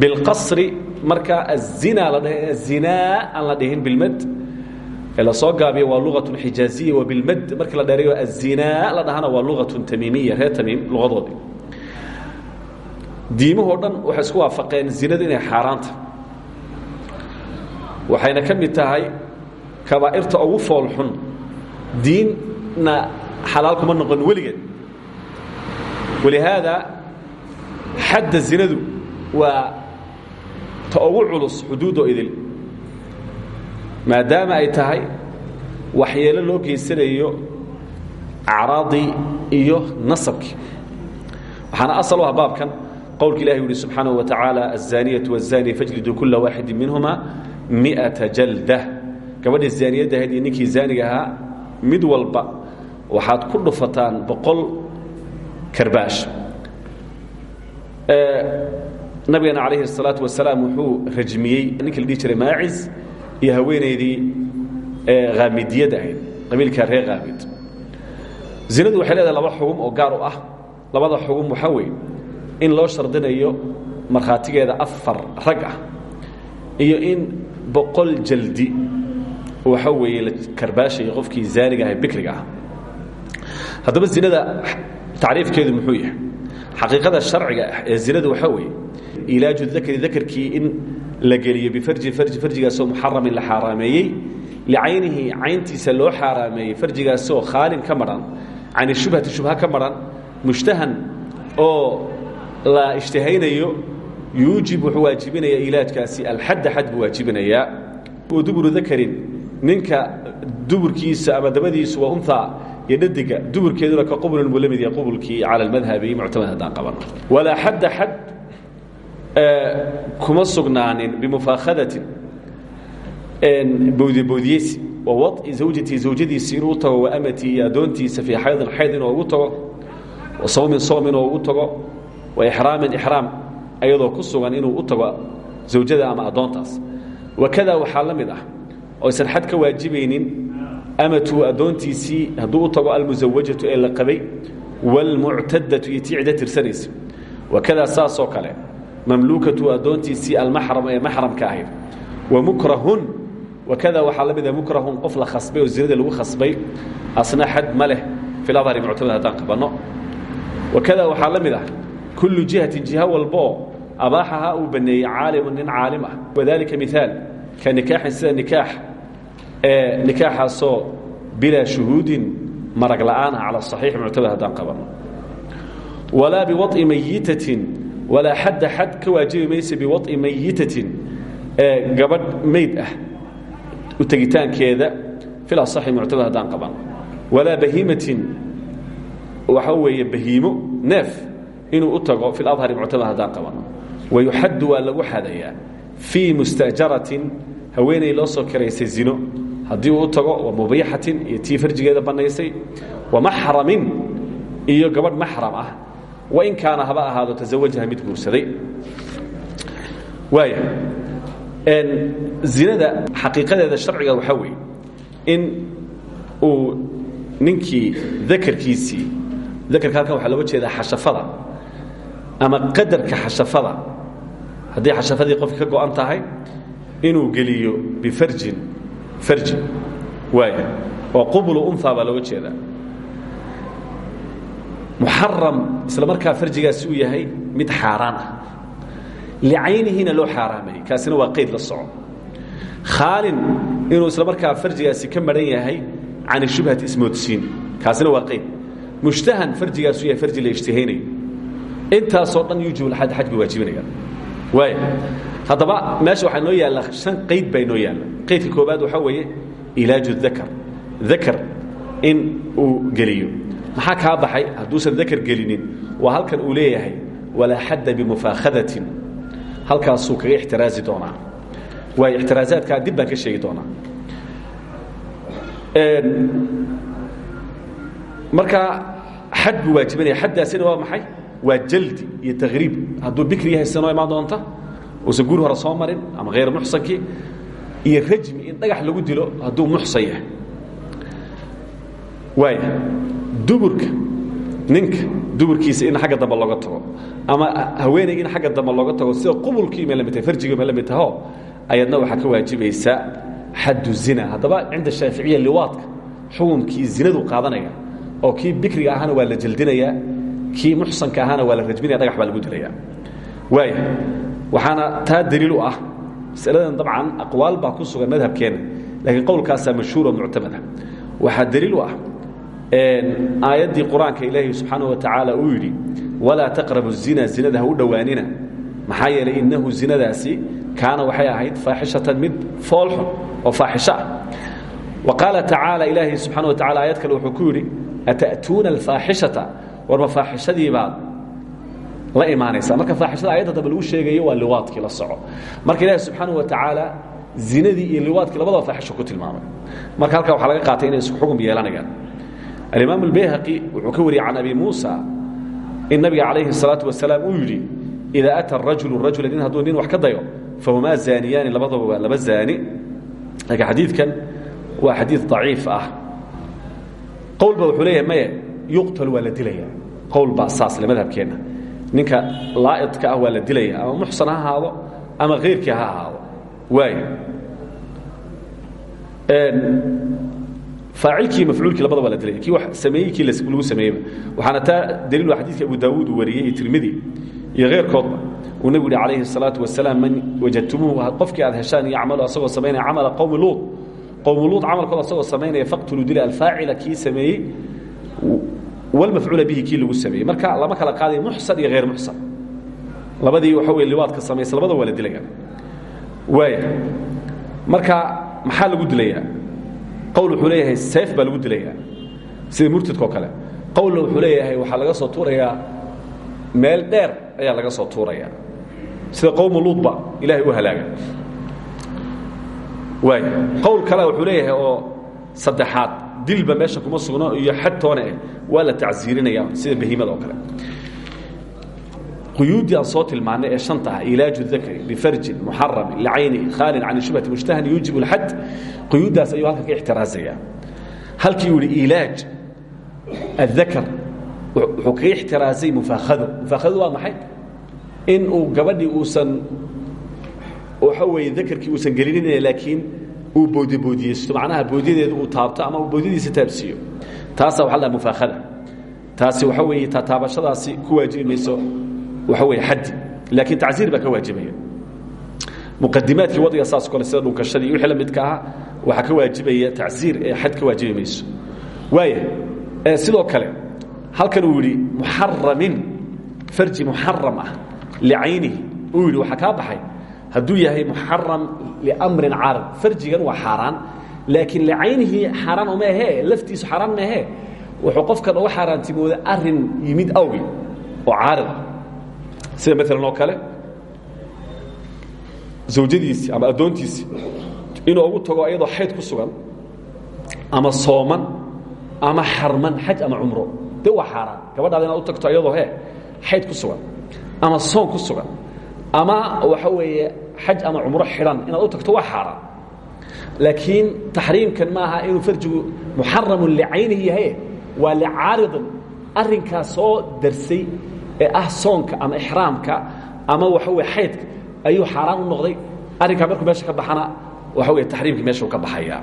bilqasri marka azinaa la dhahe zinaa aan la dhihin bilmad ee la soo gaabiyo waa lugatun xijaaziya wa bilmad. Markii la dheerayo azinaa la dhahana waa lugatun tamiimiya reer tamiim lugadoodii. Diimahoo dhan waxay isku waafaqeen zinadu inay xaaraanta. Waxayna ka tahay kabaa'irta ugu foolxun diinna xalaal kuma noqon weligeed. Walihaada xadda zinadu waa ta ugu culus xuduudoo idil maadaama ay tahay waxyeelo loo geysanayo acraadii iyo nasabkii waxaana asal u ah baabkan qowlka ilahi yuhi subxaanaه wa tacaala الزaaniyaةu والزaani fajliduu kula waaxidi minhuma miئaةa jalda gabadhii zaaniyadda ahayd iyo ninkii zaaniga ahaa mid walba waxaad ku dhufataan boqol karbaash nabigeena calayhi الsalaaةu wasalaam wuxuu rajmiyey ninki la dhihi jiray maacis iyo haweenaydii haamidiyadda ahayd qabiilkaa reer haamid zinadu waxay leedahay laba xugum oo gaar u ah labada xugum waxaa weeye in loo shardinayo markhaatigeeda afar rag ah iyo in boqol jaldi waxa weeye la karbaashayo qofkii zaaniga aha bikriga ah haddaba zinada tacriifkeedu muxuu yahay xaqiiqada sharciga ah ee zinada waxaa weeye ilaaju dakri dakarkii in la geliyo bifarji farji farjigaasoo muxaramin la xaaraameeyey licaynihi cayntiisa loo xaaraameeyey farjigaasoo khaalin ka maran can shubhati shubha ka maran mushtahan oo la ishtihaynayo yuujib wuxuu waajibinaya ilaajkaasi alxadda xad buu waajibinayaa. Wa duburu dakarin ninka duburkiisa ama dabadiisu waa unhaa iyo dhadiga duburkeeduna ka qubulun buu la mid yahay qubulkii cala almadhabi muctamad haddaan qaban. Walaa xadda xad kuma sugnaanin bimufaahadatin boodiyboodiyeysi wa waطi zawjatii zawjadiisi inuu wa amatii iyo addoontiisa fii xaydin xayd inuu ugu tago wa sawmin sowm inuu wa ixraamin ixraam ayadoo ku sugan inuu u zawjada ama addoontaas. Wakada waxaa la mid ah xad ka waajibaynin amatu addoontiisii hadduu u tago almusawajatu ee la qabay wاlmuctadatu iyo tii ciddo tirsanaysa. Wakada saasoo kale mamluukatu addoontiisii almaxram ee maxramka ahayd. Wa mukrahun wakada waxaa la mida mukrahun qof la khasbay oo zinada lagu khasbay. Asna xad ma fi ladhari muctamad haddaan qabanno wakada waxaa la mid ah kullu jihatin jiha walbaoo abaaxaha uu baneeyey caalimun nin caalim ah. Wadalika miaal ka nikaaxin sida nikaax ee nikaaxaasoo bilaa shuhuudin marag la'aan ah cala saxiix muctamad haddaan qabanno walaa biwaط'i walaa xadda xad ka waajibi mayse biwaط'i mayitatin gabadh mayd ah u tegitaankeeda fil asaxi muctamad haddaan qaban walaa bahiimatin waxa weeye bahiimo neef inuu u tago fi ladhari muctamad haddaan qaban wayuxaddu waa lagu xadayaa fii musta'jaratin haweenay loo soo kiraysay zino. Haddii uu u tago wa mubiixatin iyo tii farjigeeda bannaysay. Wa maxramin iyo gabadh maxram ah wain kaana haba ahaado taزawajaha mid guursaday. Waaya zinada xaqiiqadeeda sharciga waxaa weeye. In uu ninkii dakarkiisii dakarka halkan waxaa looga jeedaa xashafada ama qadarka xashafada. Haddii xashafadii qofki ka go'an tahay inuu geliyo bifarjin farji waaya oo qubulu unha baa looga jeedaa muxaram isla markaa farjigaasi uu yahay mid xaaraan ah. Licaynihina loo xaaraameeyey kaasina waa qayd la soco. Khaalin inuu isla markaa farjigaasi ka maran yahay can shubhati ismoodsiin kaasina waa qayd. Mushtahan farjigaasu yahay farji la ishtihaynayo intaasoo dhan yuujib lxad xaj bay waajibinayaan waaya haddaba meesha waxaa noo yaalla shan qayd baa noo yaalla. Koobaad waxaa weeye ilaaju dakar dakar in uu geliyo maxaa kaa baxay? Hadduusan dakar gelinin. Waa halkan uu leeyahay walaa xadda bimufaahadatin halkaasuu kaga ixtiraazi doonaa. Waayo ixtiraazaadkaa dib baan ka sheegi doonaa. Marka xad buu waajibinaya. Xaddaasina waa maxay? Waa jaldi iyo takriib hadduu bikri yahay sida noo imaan doonta uusan guri hore soo marin ama hayr muxsankii iyo rajmi in dhagax lagu dilo hadduu muxsan yahay. Waaya duburka ninka duburkiisa in xagga dambe looga tago ama haweenayga in xagga dambe looga tago sida qubulkii ma la mid tahay farjigii ma la mid taho ayadna waxaa ka waajibaysa xaddu zina. Haddaba cinda shaaficiya liwaadka xukunkii zinadu qaadanaya oo kii bikriga ahaana waa la jeldinayaa kii muxsanka ahaana waa la rajminaya dhagax baa lagu dilaya waaya waxaana taa daliil u ah masaladan dabcan aqwaal baa ku sugan madhabkeenna laakiin qowlkaasaa mashhuuro muctamada. Waxaa daliil u ah aayaddii qur'aanka ilaahi subxaana wa tacaala uu yidhi walaa taqrabu zina zinada ha u dhowaanina. Maxaa yeelay innahu zinadaasi kaana waxay ahayd faaxishatan mid foolxun oo faaxisho ah. Wa qaala tacaala ilaahi subxana wa tacala aayad kale wuxuu ku yidhi ata'tuuna alfaaxishata war ma faaxishadii baad la imaanaysaa. Marka faaxishada ayadda dambe lagu sheegayo waa liwaadkii la soco. Marka ilaahi subxaana wa tacaala zinadii iyo liwaadkii labadaba faaxisho ku tilmaamay. Marka halkaa waxaa laga qaatay inay isku xugum yeelanayaan alimaam albayhaqi wuxuu ka wariyey can abi muusa in nabiga calayhi الsalaatu wasalaam uu yidhi idaa ata rajulu rajula nin hadduu nin wax ka dayo fahumaa zaaniyaani labadaba waa laba zaani. Laakiin xadiidkan waa xadiid daciif ah. Qowlba wuxuu leeyahay maye yuqtal waa la dilaya. Qowl baa saasle madhabkeenna ninka laa'idka ah waa la dilaya ama muxsan ha ahaado ama khayrkii ha ahaado. Waayo aacilkii mafcuulkii labada waa la dilaya kii sameeyey kii lagu sameeyeyba waxaana taa daliil xadiidka abu daawuud uu wariyey iyo tirmidi iyo keyrkoodba uu nebigu yihi calayhi الsalaatu wasalaam man wajadtumuuhu qofkii aad heshaan yacmalu asagoo samaynaya camala qowmi luud qowmi luud camalkooda asagoo samaynaya faqtuluu dila alfaacila kii sameeyey. Walmafcuula bihi kii lagu sameeyey. Marka lama kala qaadayo muxsan iyo hayr muxsan labadii waxa wey liwaadka samaysa labada waa la dilaya waaya marka maxaa lagu dilayaa qowl wuxuu leeyahay seef baa lagu dilayaa. Sida murtidka oo kale. Qowlna wuxuu leeyahay waxaa laga soo tuurayaa meel dheer ayaa laga soo tuuraya. Sida qowmu luudba ilaahay u halaaga. Waay. Qowl kale wuxuu leeyahay oo saddexaad. Dilba meesha kuma sugno iyo xad toone eh. Waa sida bahiimada oo kale quyuuddii aan soo tilmaannay ee shanta ah ilaaju dakri bifarjin muxaramin licayni khaalin can shubhati mushtahan yuujib اlxad quyuuddaas ayuu halkan ka ixtiraazaya halkii uu yihi ilaaj aلdakr wuxuu kaga ixtiraazay mufaahado mufaahadu waa maxay? In uu gabadhii uusan waxa weeye dakarkii uusan gelinin laakiin uu boodiboodiyeysto macnaha boodyadeedu uu taabto ama boodyadiisa taabsiiyo. Taasaa waxa la mufaahada taasi waxa weeye taataabashadaasi ku waajibi mayso waxa weeye xaddi laakiin tacsiir baa ka waajibaya. Muqadimaadkii waddiga saas kole sida dhunkashadii iyo wixii la midka ahaa waxaa ka waajibaya tacsiir ee xad ka waajibi mayso. Waaya sidoo kale halkan uu yidhi muxaramin farji muxaram ah licaynihi uu yidhi waxaa kaa baxay hadduu yahay muxaram liamrin caarid farjigan waa xaaraan laakiin licaynihi xaaraan uma ahee laftiisu xaaraan ma ahee wuxuu qofkan uga xaaraantimooda arrin yimid awgi oo caarida sida maalan oo kale? Zawjadiisii ama addoontiisii inuu ugu tago iyadoo xayd ku sugan ama sooman ama xarman xaj ama cumro. De waa xaaraan. Gabadhaada inaad u tagto iyadoo he xayd ku sugan ama soon ku sugan ama waxa weeye xaj ama cumro xidhan inaad u tagto waa xaaraan. Laakiin taxriimkan maaha inuu farjigu muxaramun licaynihi yahay waa licaaridin arrinkaa soo darsay ee ah soonka ama ixraamka ama waxa weye xaydka ayuu xaaraan u noqday. Arrinkaa markuu meesha ka baxana waxa weye taxriimkii meeshuu ka baxaya.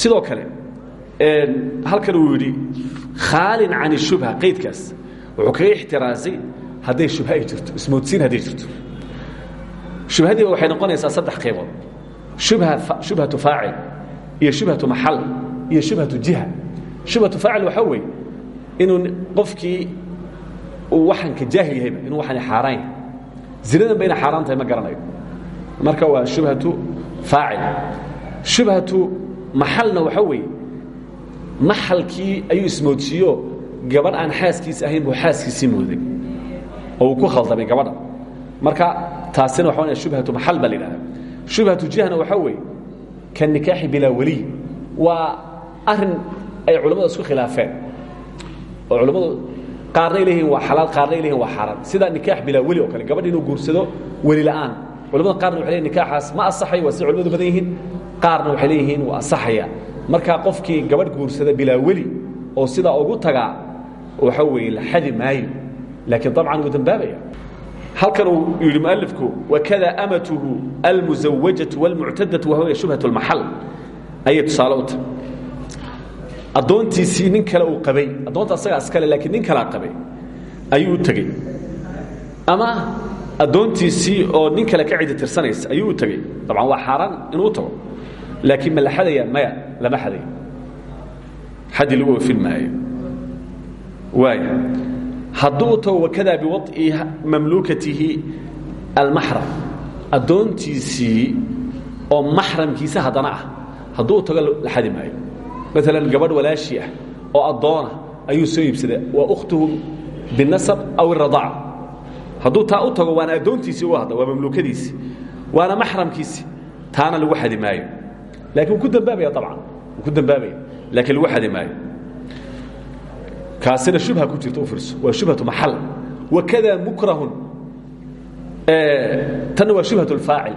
Sidoo kale halkan uu yidhi khaalin can ishubha qaydkaas. Wuxuu kaga ixtiraasay hadday shubha ay jirto ismoodsiin hadday jirto. Shubhadiiba waxay noqonaysaa saddex qaybood. Shubha shubhatu faacil iyo shubhatu maxal iyo shubhatu jiha. Shubhatu faacil waxaa weeye inuu qofkii uu waxanka jaahil yahayba inuu waxani xaaraan yahay zinadan ba inay xaaraan tahay ma garanayo. Marka waa shubhatu faacil. Shubhatu maxalna waxaa weeye maxalkii ayuu ismoodsiiyo gabadh aan xaaskiis ahayn buu xaaskiisii mooday. Oo uu ku khaldamay gabadha. Marka taasina waxa shubhatu maxal baa la yidhahda shubhatu jihna waxaa weeye ka nikaaxi bilaa weliy waa arrin ay culammada isku khilaafeen. Oo culammadu qaarna leeyihiin waa xalaal qaarna leeyihiin waa xaaraan sida nikaax bilaa weli oo kale gabadh inuu guursado weli la'aan. Culamada qaarna waxay leeyihiin nikaaxaas ma asaxayo waa sida culamadu badan qaarna waxay leeyihiin waa asaxaya markaa qofkii gabadh guursada bilaa weli oo sidaa ugu tagaa waxa weeye la xadi maayo. Laakiin dabcan wuu dambaabaya. Halkan uu yidhi mualifku wakada amatuhu almusawajatu wاlmuctadatu wahuwa shubhat اlmaxal ayay tusaale u addoontiisii nin kale uu qabay. Addoonta asagaa iskale laakiin nin kalaa qabay. Ayuu u ama addoontiisii oo nin kale ka cidi tirsanaysa ayuu u dabcan waa xaaraan inuu tago. Laakiin ma la xadaya maya lama xadayo xadi lagu oofin maayo waaya hadduu tago wakadaa biwaط'i mamluukatihi almaxram addoontiisii oo maxramkiisa haddana ah. Tago la xadi maalan gabadh walaashii ah oo addoona ayuu soo iibsaday waa ukhtuhu binasab aw iradaac hadduu taa u tago waana addoontiisii u hadda waa mamluukadiisii waana maxramkiisii taana lagu xadi maayo. Lakin wuu ku dambaabaya abcan wuu ku dambaabaya laakiin lagu xadi maayo. Kaasina shubha ku jirta u fiirso waa shubhatu maxal. Wakada mukrahun. Tanna waa shubhat اlfaacil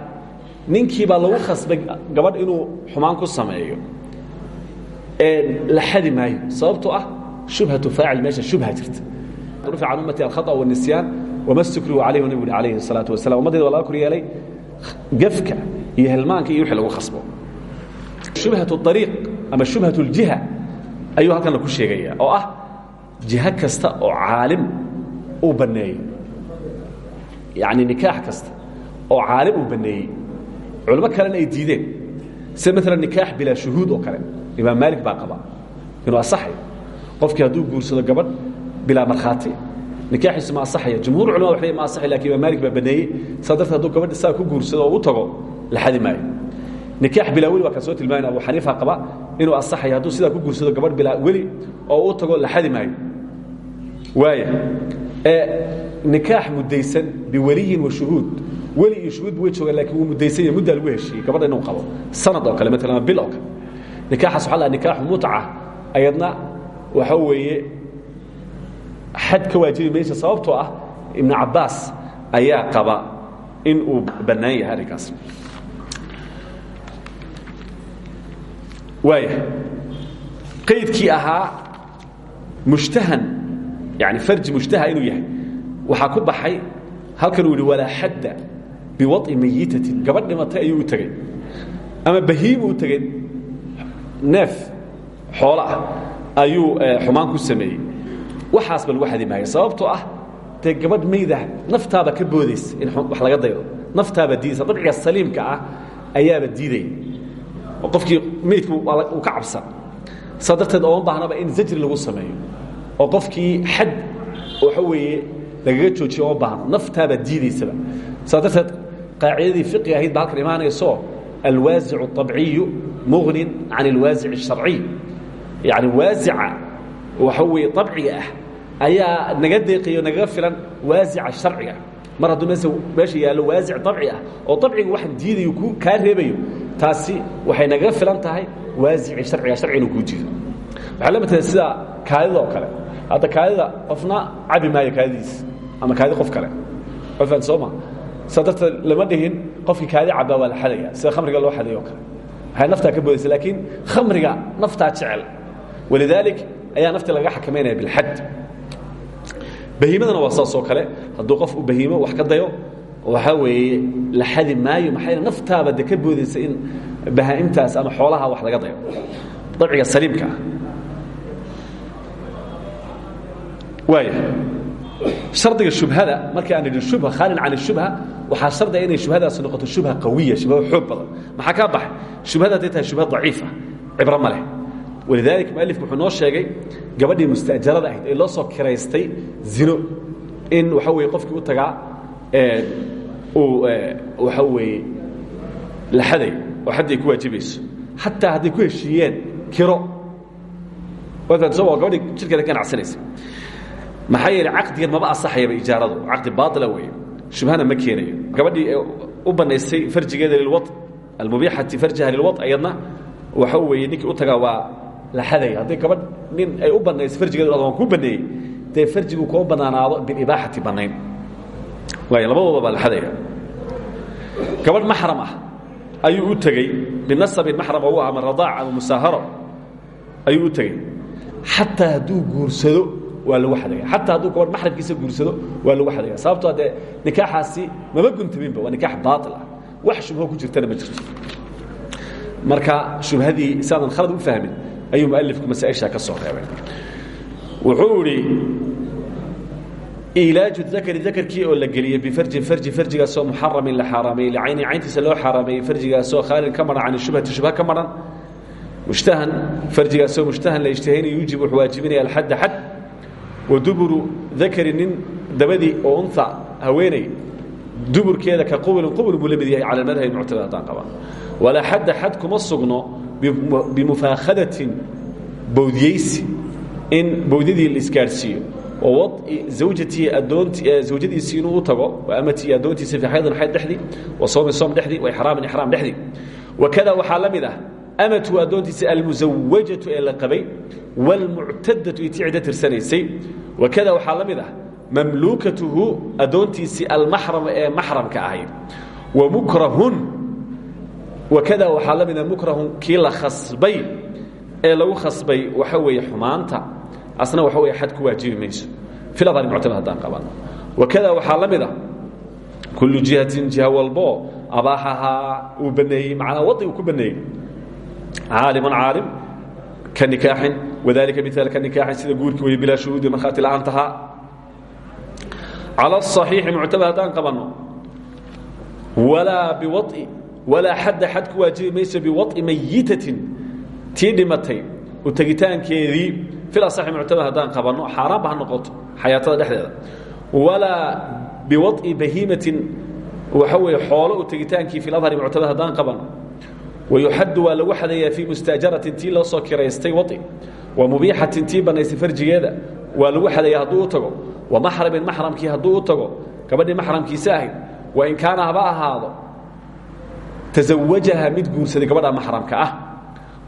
ninkii baa lagu khasbay gabadh inuu xumaan ku sameeyo la xadi maayo sababtoo ah shubhatu faacil meesha shubha jirta rufica can ummati alkhaطأ wالnisyaan wama stukrihu alayh nabigu ui alayhi الsalaaةu wasalam ummaddeeda waa laga kor yeelay gefka iyo helmaanka iyo wixii lagu khasbo shubhaة الطariiq ama shubhaة اljiha ayuu halkana ku sheegaya oo ah jiho kasta oo caalim uu banneeyo yani nikaax kasta oo caalim uu banneeyey culimo kalena ay diideen sida maala nikaax bilaa shuhuud oo kale imaam maalik baa qaba. Inuu asaxayo qofkii hadduu guursado gabadh bilaa markhaati. Nikaaxiisu ma asaxaya. Jumhur culama waxay ma asaxay laakiin imaam maalik baa baneeyey. Saa darteed hadduu gabadh isaga ku guursado oo u tago la xadi maayo nikaax bilaa weli waa kaan soo tilmaamana abu xaniifa qaba. Inuu asaxayo hadduu sidaa ku guursado gabadh bilaa weli oo u tago la xadi maayo waaya nikaax mudaysan biweliyin wa shuhuud. Weli iyo shuhuud way joogaan laakiin wuu mudaysan yahay muddaa lagu heshiiyey. Gabadha inuu qabo sanad oo kale maalan bil oo kale nikaaxaas waxa la nikaaxu mutca ayadna waxa weeye xad ka waajibi maysa sababtoo ah ibnu cabbaas ayaa qaba in uu bannaan yahay arrinkaas. Waaya qaydkii ahaa mushtahan yani farji mushtaha inuu yahay waxaa ku baxay halkan uu yihi walaa xadda biwaط'i mayitatin gabadh dhimatay ayuu u tegey ama bahiim uu tegey neef xoolo ah ayuu xumaan ku sameeyey. Waxaasba lagu xadi maaya sababtoo ah dee gabadh mayda naftaaba ka boodaysa in wax laga daydo naftaaba diidaysa. Dabciga saliimka ah ayaaba diidaya oo qofkii maydku uu ka cabsan. Saa darteed ooma baahnaba in zajri lagu sameeyo. Oo qofkii xad waxa weeye lagaga joojiyo ooma baahno naftaaba diidaysaba. Saa darteed qaacidadii fiqiga ahayd ba halkan imaanayso alwaasicu الطabciyu mugnin can اlwaasic الsharciy yani waasica waxa weeye abciga ah ayaa naga deeqayo nagaga filan waasica sharciga mar hadduu mees meesha yaallo waasic abci ah oo abciga waxaan diidayo ku kaa reebayo taasi waxay nagaga filan tahay waasici harciga harci inuu kuu diido waxay la matahay sida kaadida oo kale hadda kaadida qofna cabi maayo kaadidiis ama kaadi qof kale ofan sooma saa darteed lama dhihin qofkii kaadi cabaa waa la xadaya sida khamriga loo xadayo kale. Waxay naftaa ka boodaysa laakiin khamriga naftaa jecel. Walidaalik ayaa nafti laga xakamaynaya bilxad. Bahiimadana waa saas oo kale. Hadduu qof u bahiimo wax ka dayo waxaa weeye la xadi maayo maxaa yeel naftaaba de ka boodaysa in bahaa'imtaas ama xoolaha wax laga dayo. Dabciga saliimka. Ah waaya shardiga shubhada markii aan idhi shubha khaalin can shubha waxaa shardiga inay shubhadaasi noqoto shubha qawiya shubha xoog badan. Maxaa kaa baxay shubhada hadday tahay shubha daciifa cibro ma leh. Walidaalika mualifku wuxuu noo sheegay gabadhii mustaajarada ahayd ee loo soo kiraystay zino in waxa weye qofkii u tagaa uu waxa weeye la xadayo oo xaddii ay ku waajibayso xataa hadday ku heshiiyeen kiro. Gabadhii jirkeeda ganacsanaysa maxaa yeeley caqdigan maba asaxayaba ijaaradu. Caqdi baaila weeye. Shubhana ma keenayo. Gabadhii u banaystay farjigeeda lilwa almubiixati farjiha lilwa ayadna waxa weeye ninkii u tagaa waa la xadaya. Hadday gabadh nin ay u banaysay farjigeeda waan ku baneeyey dee farjigu kuma banaanaado bilibaaxati banayn waay labadooda baa la xadaya. Gabadh maxram ah ayuu u tegey. Binasabin maxram oo u ama radaac ama musaaharo ayuu u tegey. Xataa hadduu guursado waa lagu xadaya xataa hadduu gabadh maxramkiisa guursado waa lagu xadaya sababtoo dee nikaaxaasi mama guntaminba waa nikaax baail ah. Wax shubho ku jirtana ma jirto. Marka shubhadii saadan khalad u fahmin ayuu mualifku masaaishaa ka soo reebay. Wuxuu idhi ilaaju dakri dakarkii oo la geliyey bifarjin farji farjigaasoo muxaramin la xaaraameeyey licayni cayntiisa loo xaaraameeyey farjigaasoo khaalin ka maran can shubhati shubha ka maran mushtahan farjigaasoo mushtahan la ijtihayna yuujib wuxuu waajibinaya alxadda xad wa duburu dakari nin dabadii oo unha haweeney duburkeeda ka qubulin qubul buu la mid yahay cala madhabi muctamad haddaan qaban walaa xadda xad kuma sugno bimufaahadatin bowdiyeysi in bowdyadii la isgaadhsiiyo oo waci zawjatii adoont zawjadiisii inuu u tago amatii addoontiisa fii xaydin xayd dhexdii wa soomin soom dhexdii wa ixraamin ixraam dhexdii wakada waxaa la mid ah amatu addoontiisa almusawajatu ee la qabay wاlmuctadatu itii ciddo tirsanaysay. Wakada waxaa la mid ah mamluukatuhu addoontiisii almaxram ee maxramka ahayd. Wa mukrahun wakada waxaa la mida mukrahun kii la khasbay ee lagu khasbay waxa weeye xumaanta asna waxa wey xad ku waajibi mayso. Iladari muctamad haddaan qaban. Wakada waxaa la mid a kullu jihatin jiha walboo abaaxahaa uu baneeyey macnaa wadi uu ku baneeyey caaliman caalim ka nikaaxin wadalika miaal ka nikaaxin sida guurkii wey bilaa shuhuudi markhaati la'aantahaa cala aصaxiixi muctamad haddaan qabanno walaa biwai walaa xadda xad ku waajibi mayso biwaطi mayitatin tii dhimatay u tegitaankeedii fil asaxi muctamad haddaan qabanno xaaraanba ha noqoto xayaatada dhexdeeda walaa biwaطi bahiimatin waxa weeye xoolo u tegitaankii fi adhari muctamad haddaan qabanno wayuxaddu waa lagu xadayaa fii mustaajaratin tii loo soo kiraystay wai wa mubiixatin tii bannaysay farjigeeda waa lagu xadaya hadduu u tago wa maxramin maxramkii hadduu u tago gabadhii maxramkiisa ahayd wain kaana haba ahaado taزawajaha mid guursaday gabadha maxramka ah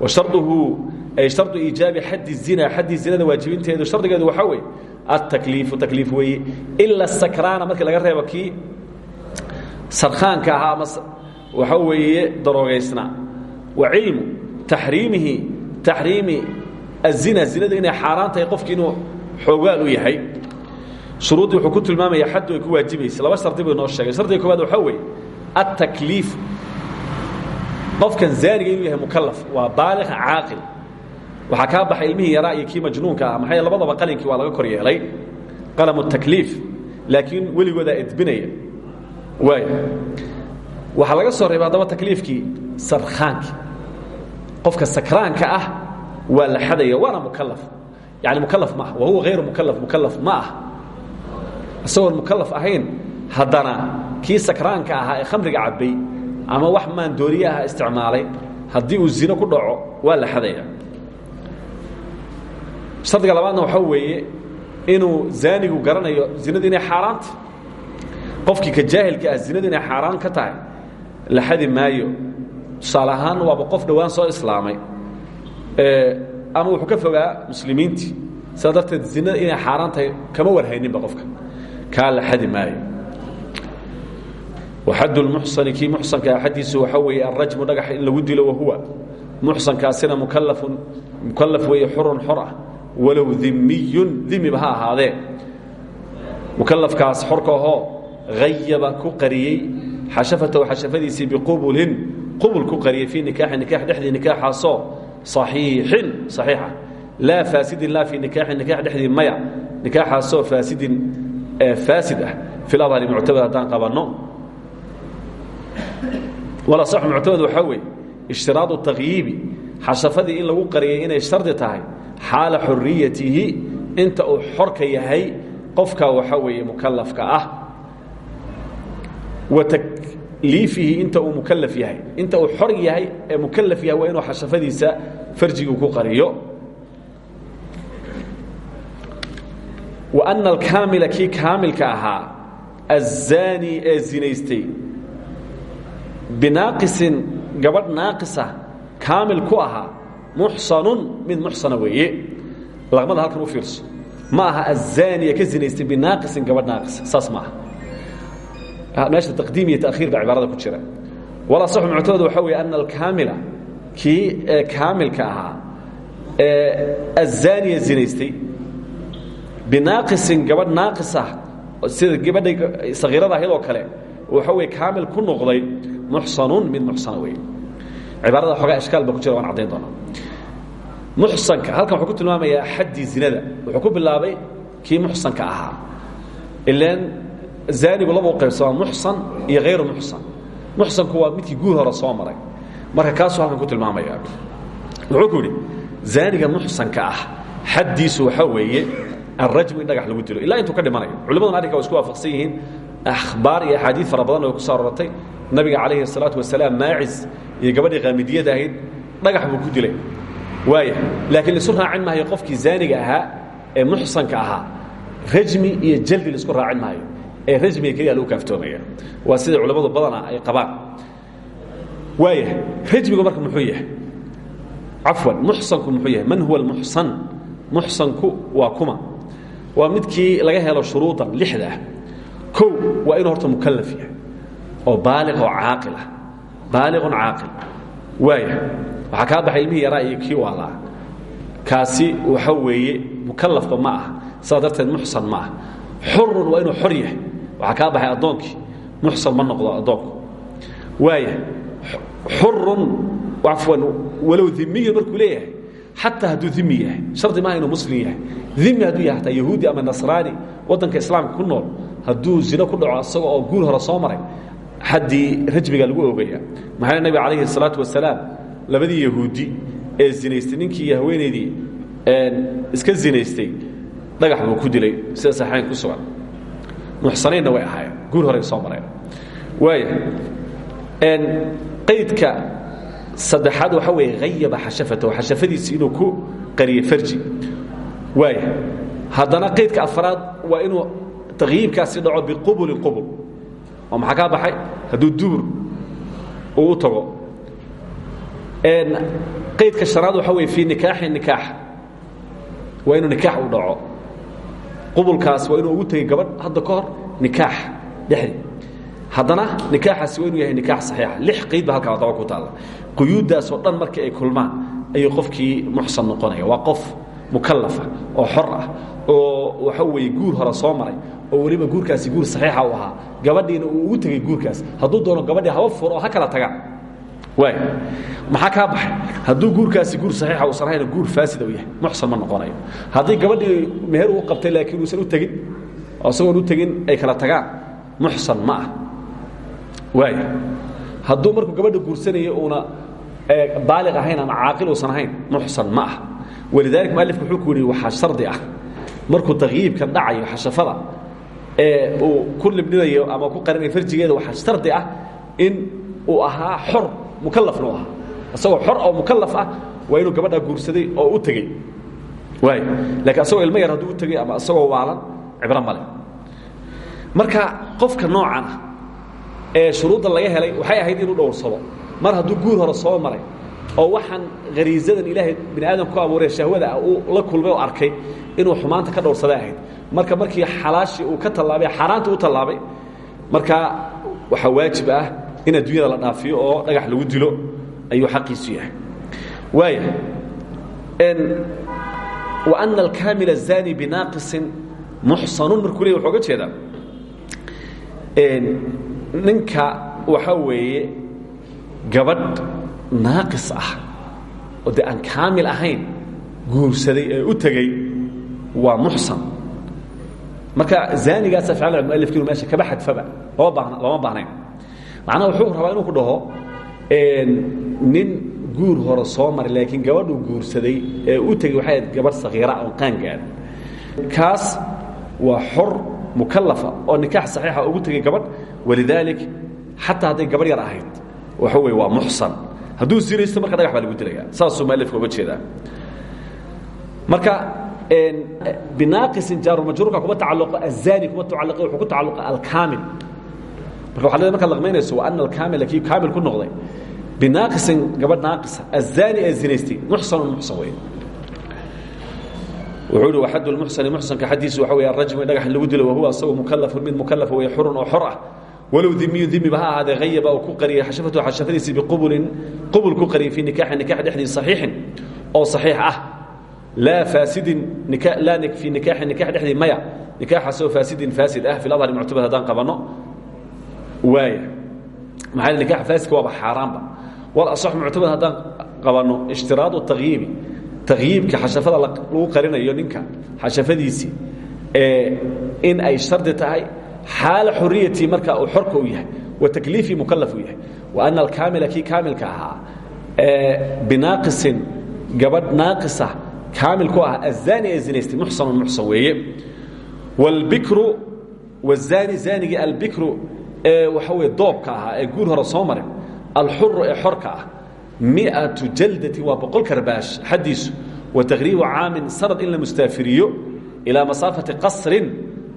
wa sharduhu ay shardu iijaabi xaddi zina xaddii zinada waajibinteedu shardigeedu waxaa weeye altakliifu takliif weeye ila sakraana markii laga reebo kii weeye daroogaysna wa cilmu taxriimihi taxriimi azina zinadu inay xaaraan tahay qofki inuu xoogaal u yahay. Shuruuddii wuxuu ku tilmaamaya xaddu ay ku waajibaysa laba shardi buu inoo sheegay. Shardiga koowaad waxaa weeye altakliif qofkan zaaniga inuu yahay mukalaf waa baaliq caaqil. Waxaa kaa baxay ilmihii yaraa iyo kii majnuunka ah. Maxaa labadaba qalinkii waa laga kor yeelay? Qalamu takliif laakiin weligoodaa edbinaya. Waay waxaa laga soo reebay haddaba takliifkii sarkhaankii qofka sakraanka ah waa la xadaya waana mukalaf yani mukalaf ma ah wa huwa hayru mukalaf mukalaf ma ah isagoon mukalaf ahayn haddana kii sakraanka ahaa ee khamriga cabbay ama wax maandooriye ah isticmaalay haddii uu zino ku dhaco waa la xadaya. Shardiga labaadna waxaa weeye inuu zaanigu garanayo zinadu inay xaaraanta qofkii ka jaahilka ah zinadu inay xaaraan ka tahay la xadi maayo tusaale ahaan waaba qof dhowaan soo islaamay ama wuxuu ka fogaa muslimiintii. Sidaa darteed zinada inay xaaraan tahay kama warhayninba qofka. Kaa la xadi maayo. Waxad lmuxsani kii muxsankaa xaddiisu waxaa weeye alrajmu dhagax in lagu dilo wahuwa muxsankaasina mukalafun mukalaf weeye xurun xor ah. Walow dimiyun dimiba ha ahaadee. Mukalafkaas xorka ahoo hayaba ku qariyey xashafatahu xashafadiisii biqubulin qubul ku qariyey fii nikaaxi nikaax dhexdii nikaaxaasoo صaxiixin صaxiixa laa faasidin laa fii nikaaxi nikaax dhexdii maya. Nikaaxaasoo faasidin faasid ah. Fi ladhari muctamad haddaan qabanno. Walasax muctamad waxaa weeye ishtiraadu takyiibi xashafadii in lagu qariyay inay shardi tahay xaala xuriyatihi inta uu xorka yahay qofka waxaa weeye mukalafka ah wa takliifihi inta uu mukalaf yahay. Inta uu xor yahay ee mukalaf yahay waa inuu xashafadiisa farjigu ku qariyo. Wa ana alkaamila kii kaamilka ahaa aلzaani ee zinaystay binaaqisin gabadh naaqisa kaamil ku ahaa muxsanun mid muxsana weeye. Halkan u fiirso. Ma aha aلzaaniya ka zinaystay binaaqisin gabadh naaqisa saas meesha taqdiim iyo taakhiir baa cibaarada ku jira. Wala saxu muctamadu waxaa weeye ana alkaamila kii kaamilka ahaa ee aلzaaniya zinaystay binaaqisin gabadh naaqisah sida gabadhay sakiirada ahayd oo kale waxa weye kaamil ku noqday muxsanun mid muxsana wey cibaarada xoogaa ishkaal ba ku jira waan caddayn doonaa. Muxsanka halkan wuxuu ku tilmaamayaa xaddii zinada. Wuxuu ku bilaabay kii muxsanka ahaa. Ilaan zaanigu laba u qaybsamaa muxsan iyo hayru muxsan. Muxsanku waa midkii guur hore soo maray. Marka kaasuu halkan ku tilmaamaya. Wuxuu ku yidhi zaaniga muxsanka ah xaddiisu waxaa weeye alrajmu in lagu dilo. Ilaa intuu ka dhimanayo culimaduna arrinka waa isku waafaqsan yihiin. Akhbaar iyo axaadiid fara oo ku soo nabiga calayhi الsalaatu wasalaam maacis iyo gabadhii qaamidiyada ahayd dhagax buu ku dilay. Waaya laakiin laisu raacin maayo qofkii zaaniga ahaa ee muxsanka ahaa. Rajmi iyo jaldi la isku raacin maayo ee rajmiga keliya lagu kaaftoomaya. Waa sida culimmadu badana ay qabaan. Waaya rajmigu marka muxuu yahay? Cafwan muxsanku muxuu yahay? Man huwa almuxsan? Muxsanku waa kuma. Waa midkii laga helo shuruudan lixda ah. Kow waa inuu horta mukalaf yahay oo baaliq oo caaqil ah. Baaliqun caaqil. Waaya waxaa kaa baxay ilmihii yaraa iyo kii waalaa. Kaasi waxa weeye mukalafba ma ah sidaa darteed muxsan ma ah xurun waa inuu xor yahay waxaa kaa baxay addoonkii muxsan ma noqdo addoonku. Waaya xurun cafwan walow dimiyun markuu leeyahay. Xataa hadduu dimi yahay. Shardi maaha muslim yahay. Dimi hadduu yahay hataa yahuudi ama nasraani waddanka islaamka ku nool hadduu zino ku dhaco isaga oo guur hore soo maray xaddii rajmiga lagu oogaya maxaa nabiga calayhi الsalaatu wasalaam labadii yahuudi ee zinaystay ninkii iyo haweenaydii iska zinaystay dhagax buu ku dilay sida saxayn ku sugan muxsanaynna way ahaayeen. Guur horey soo mareen. Waaya qaydka saddexaad waxa weeye hayaba xashafatahu xashafadiisi inuu ku qariyey farji. Waaya haddana qaydka afraad waa inuu takyiibkaasi dhaco biqubulin qubul. Oo maxaa kaa baxay? Hadduu dubur uu u tago. Qaydka shanaad waxa weye fii nikaaxi nikaax. Waa inuu nikaax u dhaco qubulkaas waa inuu ugu tegey gabadh hadda ka hor nikaax dhexdi haddana nikaaxaasi waa inuu yahay nikaax saxiixa. Lix qayd ba halkaa ku taalla. Quyuuddaasoo dhan markii ay kulmaan ayuu qofkii muxsan noqonaya. Waa qof mukallafa oo xor ah oo waxa weeye guur hore soo maray oo weliba guurkaasi guur saxiixa u ahaa. Gabadhiina uu ugu tegey guurkaas. Hadduu doono gabadhii haba furo oo ha kala tagaan waay maxaa kaa baxay? Hadduu guurkaasi guur saxiixa uusan ahayna guur faasida u yahay. Muxsan ma noqonayo. Haddii gabadhii meher uu qabtay laakiin uusan u tegin oo isagoon u tegin ay kala tagaan. Muxsan ma ah waay hadduu markuu gabadha guursanaya uuna baaliq ahayn ama caaqil uusan ahayn muxsan ma ah walidaalika mualifku wuxuu ku yidhi waxaa shardi ah. Markuu takyiibkan dhacayo xashafada ee uu ku libdhinayo ama ku qarinayo farjigeeda waxaa shardi ah in uu ahaa xor mukalafna u ahaa. Isagoo xor oo mukalaf ah waa inuu gabadhaa guursaday oo u tegey. Waay laakiin asagoo ilmo yar hadduu u tegey ama isagoo waalan cibro male marka qofka noocan ah ee shuruudda laga helay waxay ahayd inuu dhowrsado. Mar hadduu guur hore soo maray oo waxaan hariisadan ilaahay bini aadam ku abuuree shahwada ah uu la kulmay oo arkay inuu xumaanta ka dhowrsada ahayd. Marka markii xalaashii uu ka tallaabay xaaraanta u tallaabay marka waxaa waajib ah in adduunyada la dhaafiyo oo dhagax lagu dilo ayuu xaqiisu yahay. Waaya wa ana alkaamil الzani binaaqisin muxsanuun markuu ley wuxuu oga jeedaa ninka waxaa weeye gabadh naaqis ah oo dee aan kaamil ahayn guursaday u tegey waa muxsan marka zaanigaasa ficlan mualifkiinu meesha kaba xadfaba lama baahnayn macnaha wuxuu rabaa inuu ku dhaho nin guur hore soo maray laakiin gabadhuu guursaday ee u tegey waxay ahayd gabadh sakiira oo qaangaad. Kaas waa xor mukalafa oo nikaax saxiixa ugu tegey gabadh walidaalik xataa hadday gabadh yar ahayd. Waxa weye waa muxsan. Hadduu sinaysto marka dhagax baa lagu dilaya saasuu mualifka uga jeedaa. Marka binaaqisin jaarumajruurka kuma tacalluqo azani kuma tacalluqo wuxuu ku tacalluqa alkaamil marka waxaad leedahay markaad laqmaynayso wa ana alkaamila kii kaamil ku noqday. Binaaqisin gabadh naaqisa azani ee zinaystay muxsanun muxsan weeye. Wuxuu ihi waxad lmuxsani muxsanka xaddiisu waxa weeye arajmu in dhagax lagu dilo wahuwa asagu mukallafun mid mukallafa weeye xurun oo xor ah. Walow dimiyun dimiba ha ahaadee hayaba uu ku qariyay xashafatu xashafadiisii biqubulin qubul ku qariyay fii nikaxin nikax dhexdiisa saxiixin oo saxiix ah. Laa faasidin laa fii nikaaxin nikax dhexdii maya. Nikaaxaasoo faasidin faasid ah fi ladhari muctabad haddaan qabanno waaya maxaa nikax faasidka waaba xaaraanba. Wal asax muctabad haddaan qabanno ishtiraadu taqyiibi taqyiibka xashafada lagu qarinayo ninka xashafadiisii in ay shardi tahay xaala xuriyatii marka uu xorka u yahay wa takliifii mukallaf u yahay. Wa ana alkaamila kii kaamilka ahaa binaaqisin gabadh naaqisa kaamil ku ah azaani ee zinaystay muxsanun muxsan weeye. Wاlbikru wاzaani zaanigii albikru ee waxa weye doobka ahaa ee guur hore soo marin alxuru ee xorka ah miatu jaldatin waa boqol karbaash xaddiisu wa taqriibu caamin sanad in la mustaafiriyo ilaa masaafati qasrin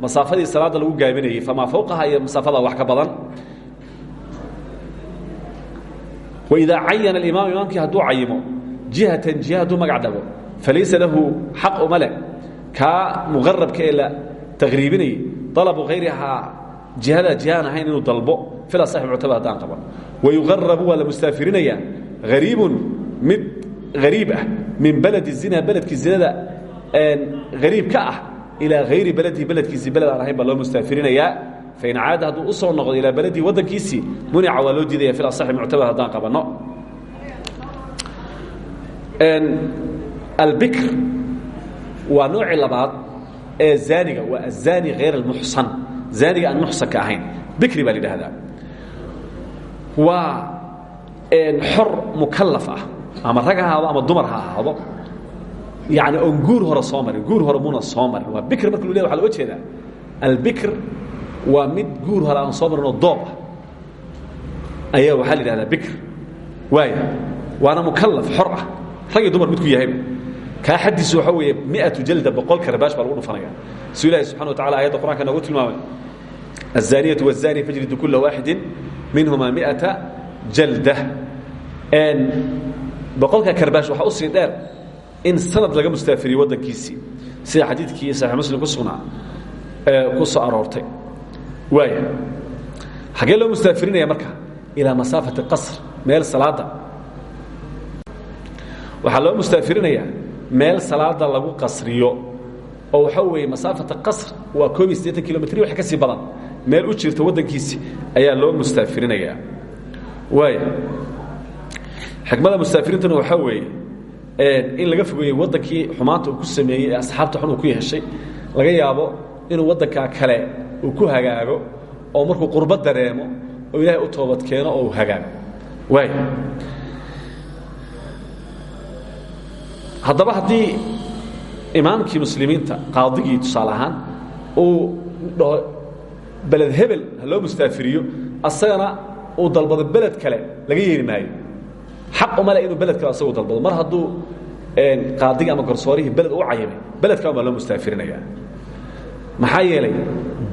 masaafadii salaada lagu gaabinayay famaa fawqaha iyo masaafada wax ka badan. Waidaa cayana alimaam imaamkii hadduu cayimo jihatan jiha hadduu magac dhabo falaysa lahu xaq uma leh kaa muqarabka ee la taqriibinayay dalabu hayrihaa jihada jihaan ahayn inuu dalbo fil asaxi muctabad haddaan qaban wayuqarabu waa la mustaafirinayaa hariibun mid hariib ah min beledi zina beledkii zinada hariib ka ah ilaa hayri beledihi beledkiisii beled aan ahayn baa loo mustaafirinayaa fain caada hadduu u soo noqdo ilaa beledihi waddankiisii munica waa loo diidaya fil asaxi muctabad haddaan qabanno. Albikr waa noocii labaad ee zaaniga waa azaani hayr almuxsan zaaniga aan muxsanka ahayn. Bikri baa la yidhaahdaa. Waa xor mukallaf ah ama rag ama dumar ha ahaado. Guur hore soo guur hore muna soo marin. Bikr marka lu ley waa loga jeedaa. Albikr waa mid guur hore aan soo doob ah. Ayaa waxaa la yidhahdaa bikr. Waaya waana mukallaf xor ah. Dumar midku yahayba kaa xadiisu waxaa weeye miatu jalda boqol karabaash baa lagu dhufanaya. Suu ilahi subxana wa tacala ayadda qur'anka noogu tilmaamay. Azaaniyatu wazani fajridu kula waaxidin minhuma miata jalda. Boqolka karbaash waxaa u sii dheer in sanad laga mustaafiriyo waddankiisii. Sida xadiidkii saxiix muslim ku sugnaa ku soo aroortay. Waaya xaggee loo mustaafirinaya marka? Ilaa masaafati qasr meel salaada. Waxaa loo mustaairinayaa meel salaada lagu qasriyo oo waxa weeye masaafata qasr waa koob iyo wax ka sii badan. Meel u jirta waddankiisi ayaa loo mustaafirinayaa. Waaya xikmada mustaafiriintuna waxaa weeye in laga fogeeyey waddankii xumaanta uu ku sameeyey ee asxaabta xun uu ku yeeshay laga yaabo inuu waddankaa kale uu ku hagaago oo markuu qurbo dareemo oo ilaahay u toobad keeno oo uu hagaago. Waaya haddaba haddii imaamkii muslimiinta qaadigii tusaale ahaan uu dhaho beled hebel ha loo mustaafiriyo asagana uu dalbado beled kale laga yeeli maayo. Xaq uma le inuu beled kale asagu dalbado. Mar hadduu qaadigii ama garsoorihii beled u cayimay beledkaa baa loo mustaafirinaya maxaa yeelay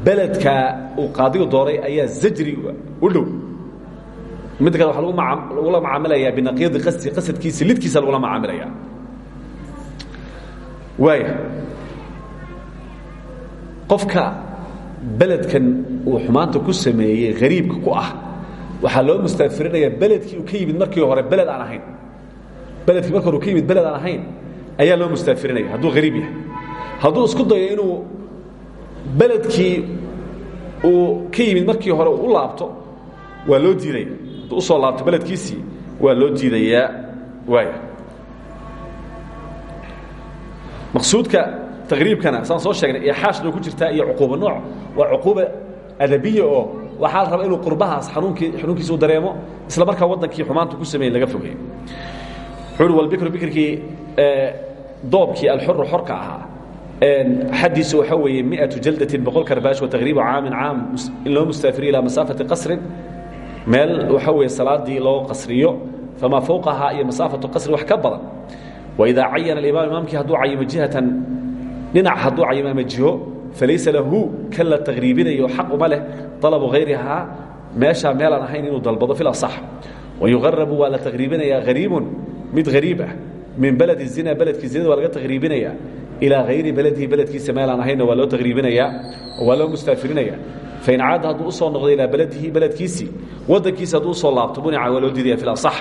beledkaa uu qaadigu dooray ayaa zajri u dhow. Midda kale waxaa lagula macaamilayaa binaqiidi qasdi qasadkiisa lidkiisa lagula macaamilaya waaya qofka beledkan uu xumaanta ku sameeyey hariibka ku ah waxaa loo mustaafirinaya beledkii uu ka yimid markii hore beled aan ahayn. Beledkii marki hore uu ka yimid beled aan ahayn ayaa loo mustaafirinaya hadduu hariib yahay. Hadduu isku dayo inuu beledkii uu ka yimid markii hore u laabto waa loo diidaya hadduu u soo laabto beledkiisii waa loo diidayaa. Waaya maqsuudka taqriibkana saan soo sheegnay ixaashna ku jirtaa iyo cuquuba nooc waa cuquuba adabiya oo waxaa la rabaa inuu qurbahaas anuunkii xanuunkiisa u dareemo isla markaa waddankii xumaanta ku sameeyey laga fogeeyo. Wuxuu uhi walbikru bikrkii doobkii alxuru xorka ahaa xaddiisu waxaa weeye miatu jaldatin boqol karbaash wa taqriibu caamin caam in loo mustaafiriyo ilaa masaafati qasrin meel waxaa weeye salaadii loo qasriyo famaa fowqahaa iyo masaafatu qasri wax ka badan waidaa cayana alimaam imaamkii hadduu cayimo jihatan dhinac hadduu cayimo ama jiho falaysa lahu kan la taqriibinayo xaq uma leh alabu hayrihaa meeshaa meelaan ahayn inuu dalbado fi asax. Wayuqarabu waa la taqriibinayaa hariibun mid hariib ah min beledi zina beledkii zinada waa laga taqriibinayaa ilaa hayri beledihi beledkiisa meelaan ahaynna waa loo taqriibinayaa oo waa loo mustaafirinaya fain caada hadduu u soo noqdo ilaa beledihi beledkiisii wadankiisi hadduu u soo laabto bunica waa loo diidaya fi asax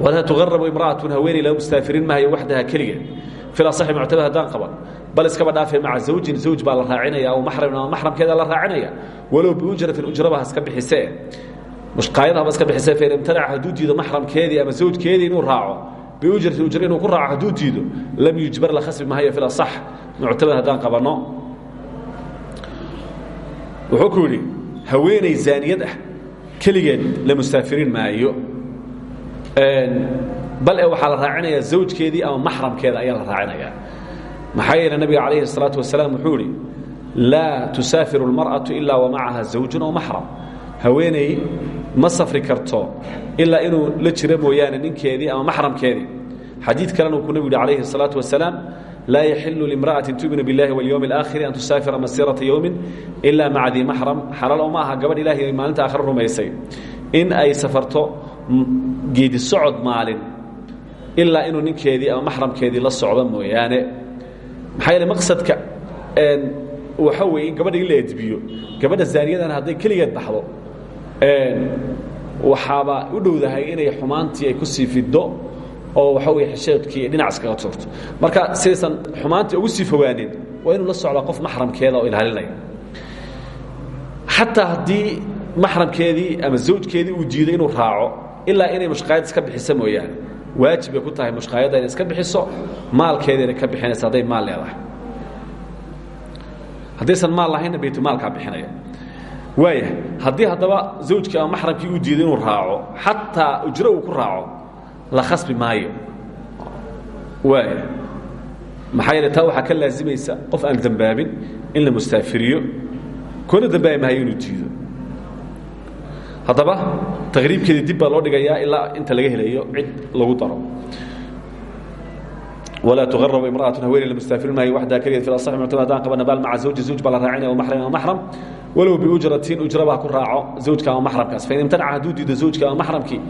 walaa tuqarabu imra'atun haweeney laga mustaafirin maayo waxdaha keligeed fi asaxi muctabad haddaan qaban bal iskaba dhaafee maca zawjin zawj baa la raacinaya aw maxramin ama maxramkeeda la raacinaya walow biujratin ujraba haska bixisee mushqaayadahaba iska bixisee fain imtanaca hadduu diido maxramkeedii ama zawjkeedii inuu raaco biujratin ujra inuu ku raaco hadduu diido lam yujbar la khasbi maayo fi asax muctabad haddaan qabanno wuxuu ku yidhi haweeney zaaniyad ah keligeed la mustaafiriin maayo bal e waxaa la raacinaya zawjkeedii ama maxramkeeda ayaa la raacinaya maxaa yeele nabiga calayhi الsalaaةu wasalaam wuxuu ihi laa tusaafiru اlmarأaةu ilaa wamacaha zawjun aw maxram haweeney ma safri karto ilaa inuu la jiro mooyaane ninkeedii ama maxramkeedii xadiid kalena uu ku nebigu yhi calayhi الsalaaةu wasalaam laa yaxilu limra'aةi tu'minu biاllahi waاlyowm اlآakhiri an tusaafira masirata yowmi ila maca dii maxram xalaal oo ma aha gabadh ilahay maalinta aakhre rumaysay in ay safarto geedi socod maalin ilaa inuu ninkeedii ama maxramkeedii la socdo mooyaane. Maxaa yeele maqsadka waxa weeye in gabadha in la edbiyo gabadha zaaniyadana hadday keligeed baxdo waxaaba u dhowdahay inay xumaantii ay ku sii fiddo oo waxa weye xisheedkii ay dhinac iskaga turto. Marka sidaysan xumaantii ugu sii fogaanin waa inuu la socdaa qof maxramkeeda oo ilaalinaya xataa haddii maxramkeedii ama zawjkeedii uu diido inuu raaco ilaa inay mushqaayad iska bixisa mooyaane. Waajib bay ku tahay mushqaayadda inay iska bixiso maalkeediina ka bixinaysa hadday maal leedahay. Haddaysan maal lahaynna baytulmaalkaa bixinaya. Waaya haddii haddaba zawjkii ama maxramkii uu diido inuu raaco xataa ujro uu ku raaco la khasbi maayo. Waaya maxaa yeele taa waxaa ka laazimaysa qof aan dembaabin in la mustaafiriyo koona dembaabi maayo inuu diido haddaba taqriibkeedii dib baa loo dhigayaa ilaa inta laga helayo cid lagu daro. Walaa tuqarabu imra'atu haweeney la mustaafirin maayo waxdaa keligeed fi asaxi muctamad haddaan qabana baal maca zawji zawj baa la raacinaya wa maxram ama maxram. Walow biujratin ujra baa ku raaco zawjka ama maxramkaas. Fain imtanaca hadduu diido zawjka ama maxramkii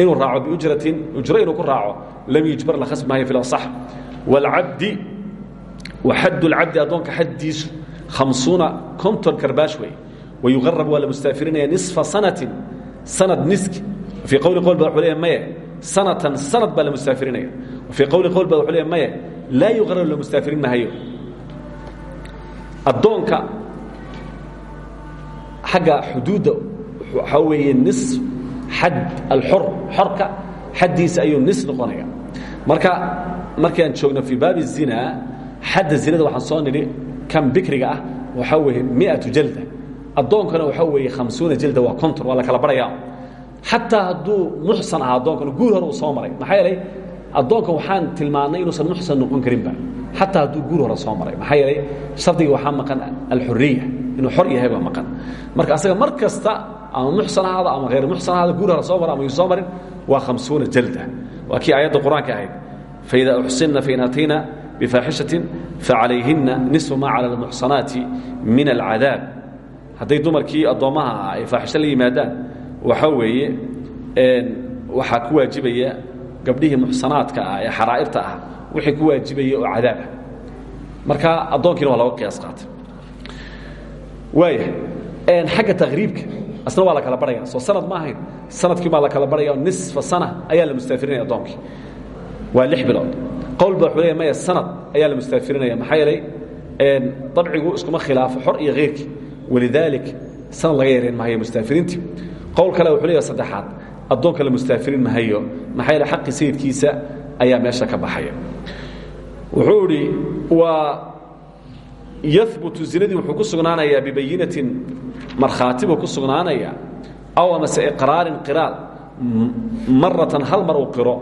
inuu raaco biujratin ujro inuu ku raaco lam yujbar la khasbi maayo fi asax waalcabdi wa xaddu lcabdi addoonka xaddiisu khamsuuna konton karbaash wey wayuqarab waa la mustaafirinaya nisfa sanatin sanad niski fii qowli qowl ba wuxuu leeya maye sanatan sanad baa la mustaafirinaya fii qowli qowl ba wuxuu leeya maye laa yuqarab la mustaafirin mahayo addoonka xagga xuduudda waxaa weeye nis xad alxor xorka xaddiisa ayuu nis noqonaya marka markaan joogno fii baabi zina xadda zinada waxaan soo nidhi kan bikriga ah waxaa weeye miatu jalda addoonkana waxaa weeye khamsuuna jalda waa konton waa la kala barhayaa xataa hadduu muxsan ahaa addoonkana guur hore uu soo maray. Maxaa yeelay addoonkan waxaan tilmaannay inuusan muxsan noqon karinba xataa hadduu guur hore soo maray. Maxaa yeelay shardiga waxaa maqan alxuriya inuu xor yahay baa maqan. Marka asaga mar ama muxsan ahaada ama hayr muxsan ahaada guur hore soo mara ama soo marin waa khamsuuna jalda waa kii aayadda qur'aanka ahayd. Faida uxsinna fain atayna bifaaxishatin facalayhinna nisfu maa cala almuxsanaati min alcadaab hadday dumarkii addoommaha ah ay faaxisho la yimaadaan waxaa weeye waxaa ku waajibaya gabdhihii muxsanaadka ah ee xaraa'irta ah wixii ku waajibaya oo cadaabah marka addoonkiina waa laga qiyaas qaatay. Waaya xagga taqriibka asna waa la kala barhaya soo sanad ma ahayn sannadkii baa la kala barhaya nisfa sana ayaa la mustaafirinaya addoonkii. Waa lix bilood. Qowl ba wuxuu leeya maya sanad ayaa la mustaafirinaya maxaa yeelay dabcigu iskuma khilaafo xor iyo khayrkii walidaalik sanad laga yareen mahayo mustaafiriintii qowl kale wuxuu leeyahay saddexaad addoonka la mustaafirin mahayo maxaa yeele xaqi sayidkiisa ayaa meesha ka baxaya wuxuu idhi waa yahbutu zinadii wuxuu ku sugnaanayaa bibayinatin markhaati buu ku sugnaanayaa aw amase iqraarin qiraal maratan hal mar uu qiro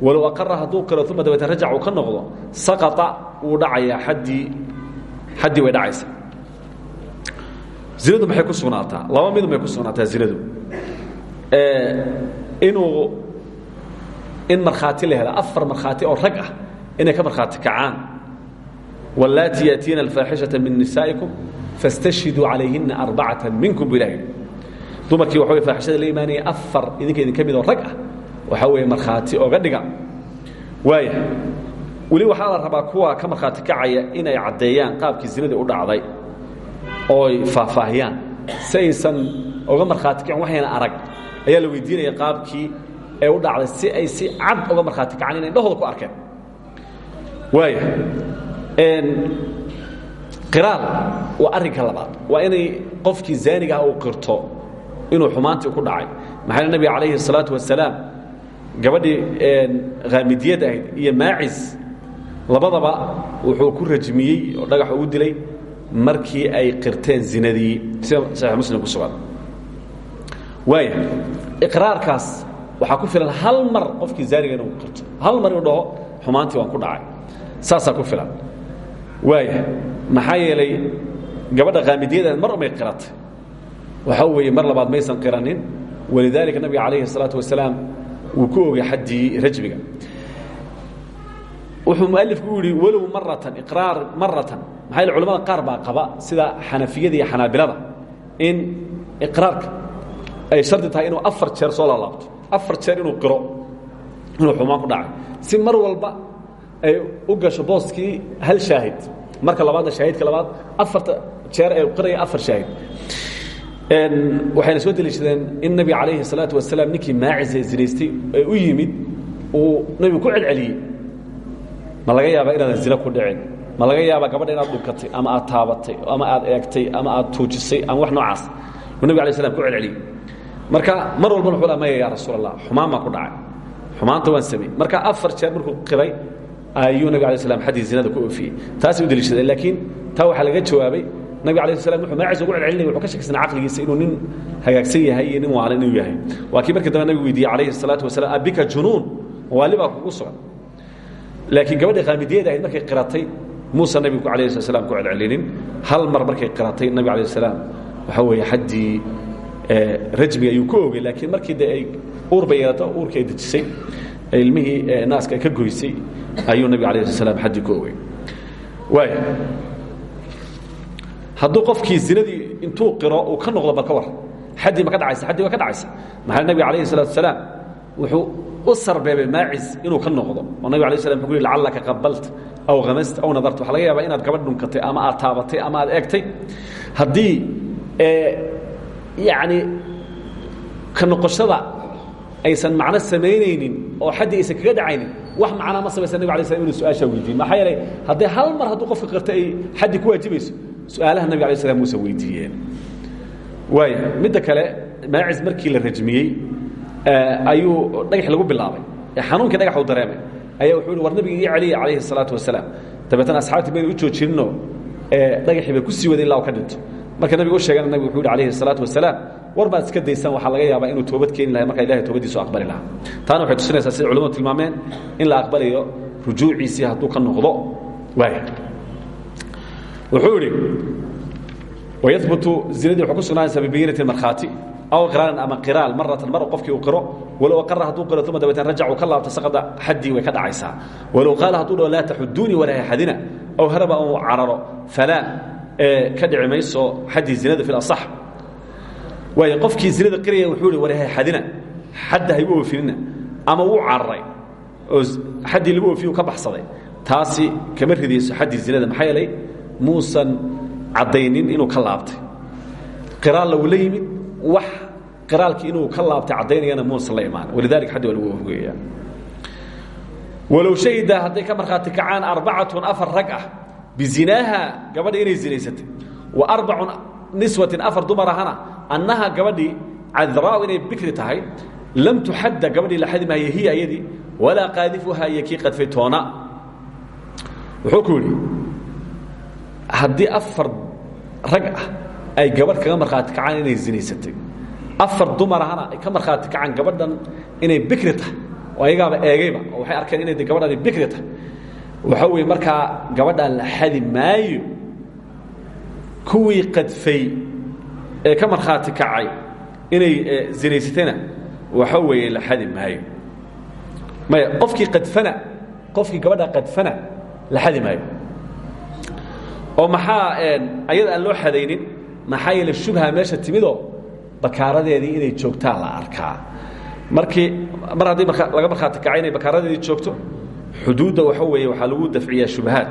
walow aqara hadduu qiro uma dabeetna rajac uu ka noqdo saqata wuu dhacayaa addii xaddii way dhacaysa zinadu maxay ku sugnaataa? Laba midu may ku sugnaataa zinadu inuu in markhaati la hela afar markhaati oo rag ah inay ka markhaati kacaan. Walaati yaatiina alfaaxishata min nisaa'ikum fastashhiduu calayhina arbacata minkum bu ilah yidhi dumarkii waxa wey faaxishada la imaanaya afar idinka idin ka mid oo rag ah waxaa weeye markhaati oga dhiga. Waaya weli waxaa la rabaa kuwa ka markhaati kacaya inay caddeeyaan qaabkii zinadii u dhacday ooy faahfaahiyaan. Si aysan oga markhaati kacin waxayna arag. Ayaa la weydiinaya qaabkii ee u dhacday si ay si cad oga markhaati kacaan inay indhahooda ku arkeen. Waaya qiraal waa arrinka labaad. Waa inay qofkii zaaniga ah uu qirto inuu xumaantii ku dhacay. Maxaa nabiga calayhi الsalaatu wasalaam gabadhii khaamidiyad ahayd iyo maacis labadaba wuxuu ku rajmiyey oo dhagax ugu dilay markii ay qirteen zinadii. Sida muslim ku sugan waaya iqraarkaas waxaa ku filan hal mar qofkii zaaniga inuu qirto. Hal mar inuu dhaho xumaantii waan ku dhacay. Saasaa ku filan. Waaya maxaa yeelay gabadha khaamidiyada mar umay qiratay. Waxaa weeye mar labaad maysan qiranin. Walidaalika nabiga calayhi الsalaatu wasalaam wuu ku ogay xaddii rajmiga. Wuxuu mualifku u yihi walow maratan iqraar maratan yele culamada qaar baa qaba sida xanafiyada iyo xanaabilada in iqraarka ay shardi tahay inuu afar jeer soo laalaabto. Afar jeer inuu qiro inuu xumaan ku dhacay. Si mar walba ay u gasho booskii hal shaahid marka labaadna shaahidka labaad afarta jeer ee qiraya afar shaahid. Waxayna soo deliishadeen in nabiga calayhi الsalaatu wasalaam ninkii maacisa zinaystay ee u yimid uu nabigu ku celceliyey. Ma laga yaabaa inaadan zina ku dhicin ma laga yaabaa gabadha inaad dhunkatay ama aad taabatay ama aad eegtay ama aad tuujisay ama wax noocaas. Nabig alay slam ku celceliyey. Marka mar walbana wuxuu laa ya rasuul xumaan baan ku dhacay. Xumaanta waan samey. Marka afar jeer markuu qiray ayuu nabig alay slam xaddii ku oofiyey taasay u deliishadeen laakiin taa waxaa laga jawaabay nabig alay slam wuxuu maacis ugu celcelinaya wuxuu ka shakisana caqligiisa inuu nin hagaagsan yahay nin waalan inuu yahay. Waa kii markii dambe nabigu calayhi الsalaatu wasalaam abika junuun waali baa kugu sugan. Laakiin gabadhii khaamidiyada ahayd markay qiratay muusa nabigu alayh slat slam ku celcelinin. Hal mar markay qiratay nabig alayh salaam waxaa weeye xaddii rajmiga ayuu ku ogey laakiin markii de ay uurba yeelato uurkii ay dejisay ilmihii naaska ay ka goysay ayuu nabig alayh slat slam xaddii ku ogey waaya hadduu qofkii zinadii intuu qiro uu ka noqdo bal ka war. Xaddii ma ka dhacaysa xaddii waa ka dhacaysa. Maxaa nabiga alayhi الsalatu wasalaam wuxuu u sarbeebay maacis inuu ka noqdo. Oo nabig alay slam wuxuu yhi lacallaka qabalta aw hamasta aw nadarta waxa laga yaabaa inaad gabadh dhunkatay ama aad taabatay ama aad eegtay haddii yacni ka noqoshada aysan macno samaynaynin oo xaddii aysan kaga dhacaynin wax macnaa ma samaysa nabig alay slam inuu su'aashaa weydiiye maxaa yeelay haddii hal mar hadduu qofka qirta ay xaddii ku waajibayso su'aalaha nabig alay slam muusan weydiiyeen waaya midda kale maacis markii la rajmiyey ayuu dhagax lagu bilaabay xanuunkii dhagax uu dareemay ayaa wuxuu hi war nabiga ii celiya calayhi salaatu wasalaam. Dabeetana asxaabtii bayna u joojinino dhagaxii bay ku sii waday ilaa u ka dhinto marka nabiga u sheegana nabigu wuxuu hi calayhi salaatu wasalaam war baad iska daysaan waxaa laga yaabaa inuu toobad keeni lahay markaa ilahay toobadiisu aqbali lahaa. Taana waxay tusinaysaa sida culamadu tilmaameen in la aqbalayo rujuuciisii hadduu ka noqdo. Waaya wuxuu idhi wayahbutu zinadii wuxuu ku sugnaanaysaa bibayinatin markhaati aw qiraaran ama qiraal maratan mar qofkii uu qiro walow aqara hadduu qiro uma dabeetna rajac uu ka laabto saqada xaddii way ka dhacaysaa walow qaala hadduu dhaho laa taxuduunii walaa xadina aw haraba uu cararo falaa ka dhici mayso xaddii zinada fi asax waayo qofkii zinada qiraya wuxuu ihi walaha xadina xadda haygu oofinina ama wuu cararay oo xaddii lagu oofiye uu ka baxsaday taasi kama ridayso xaddii zinada maxaa yeelay muusan caddaynin inuu ka laabtay qiraalla uu la yimid wax qiraalkii inuu ka laabtay caddaynayana muusan la imaan. Walidalika xaddi waa lagu ogeeya walow shahida hadday ka markhaati kacaan arbacatun afar rag ah gabadha inay zinaysatay wa arbacun niswatin afar dumar annaha gabadhii cadraa'u inay bikri tahay lam tuxadda gabadhii la xadi maayo hiya iyadii walaa qaadifuha iyo kii wuxuu ku haddii afar rag ah ay gabadh kaga markhaati kacaan inay zinaysatay. Afar dumar ahana ay ka markhaati kacaan gabadhan inay bikri tahay. Oo ayagaaba eegayba oo waxay arkeen inay gabadhani bikri tahay. Waxa weeye markaa gabadhaan la xadi maayo kuwii qadfay ee ka markhaati kacay inay zinaysatayna waxa weeye la xadi maayo. Maya qofkii qadfana qofkii gabadha qadfana la xadi maayo. Oo maxaa ayada aan loo xadaynin maxaa yeele shubha meesha timidoo bakaaradeedii inay joogtaa la arkaa. Markii mar haddii laga markhaati kacay inay bakaaradeedii joogto xuduudda waxa weeye waxaa lagu dafciyaa shubahaad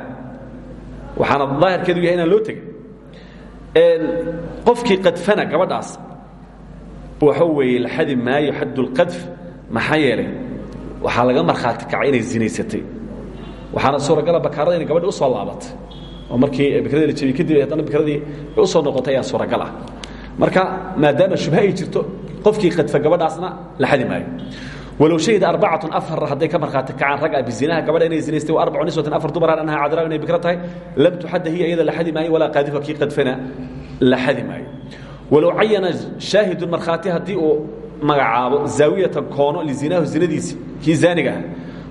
waxaana daahirkeedu yahay inaan loo tegin. Qofkii qadfana gabadhaas waxa weeye la xadi maayo xaddulqadf maxaa yeelay waxaa laga markhaati kacay inay zinaysatay. Waxaana suuragala bakaarada inay gabadhi u soo laabatay oo markii bikradii la jebiyey kadib haddana bikradii ay u soo noqotay ayaa suuragal ah. Marka maadaama shubha ay jirto qofkii qadfa gabadhaasna la xadi maayo. Walow shahida arbacatun afar hadday ka markhaati kacaan rag a bizinaha gabadha inay zinaystay wa arbacu niswatin afar dumaraan annaha cadraa inay bikro tahay lam tuxadda hiya iyada la xadi maayo walaa qaadifa kii qadfana la xadi maayo. Walow cayana shaahidun markhaati haddii uu magacaabo zaawiyatan koono lizinaahu zinadiisi kii zaaniga ah.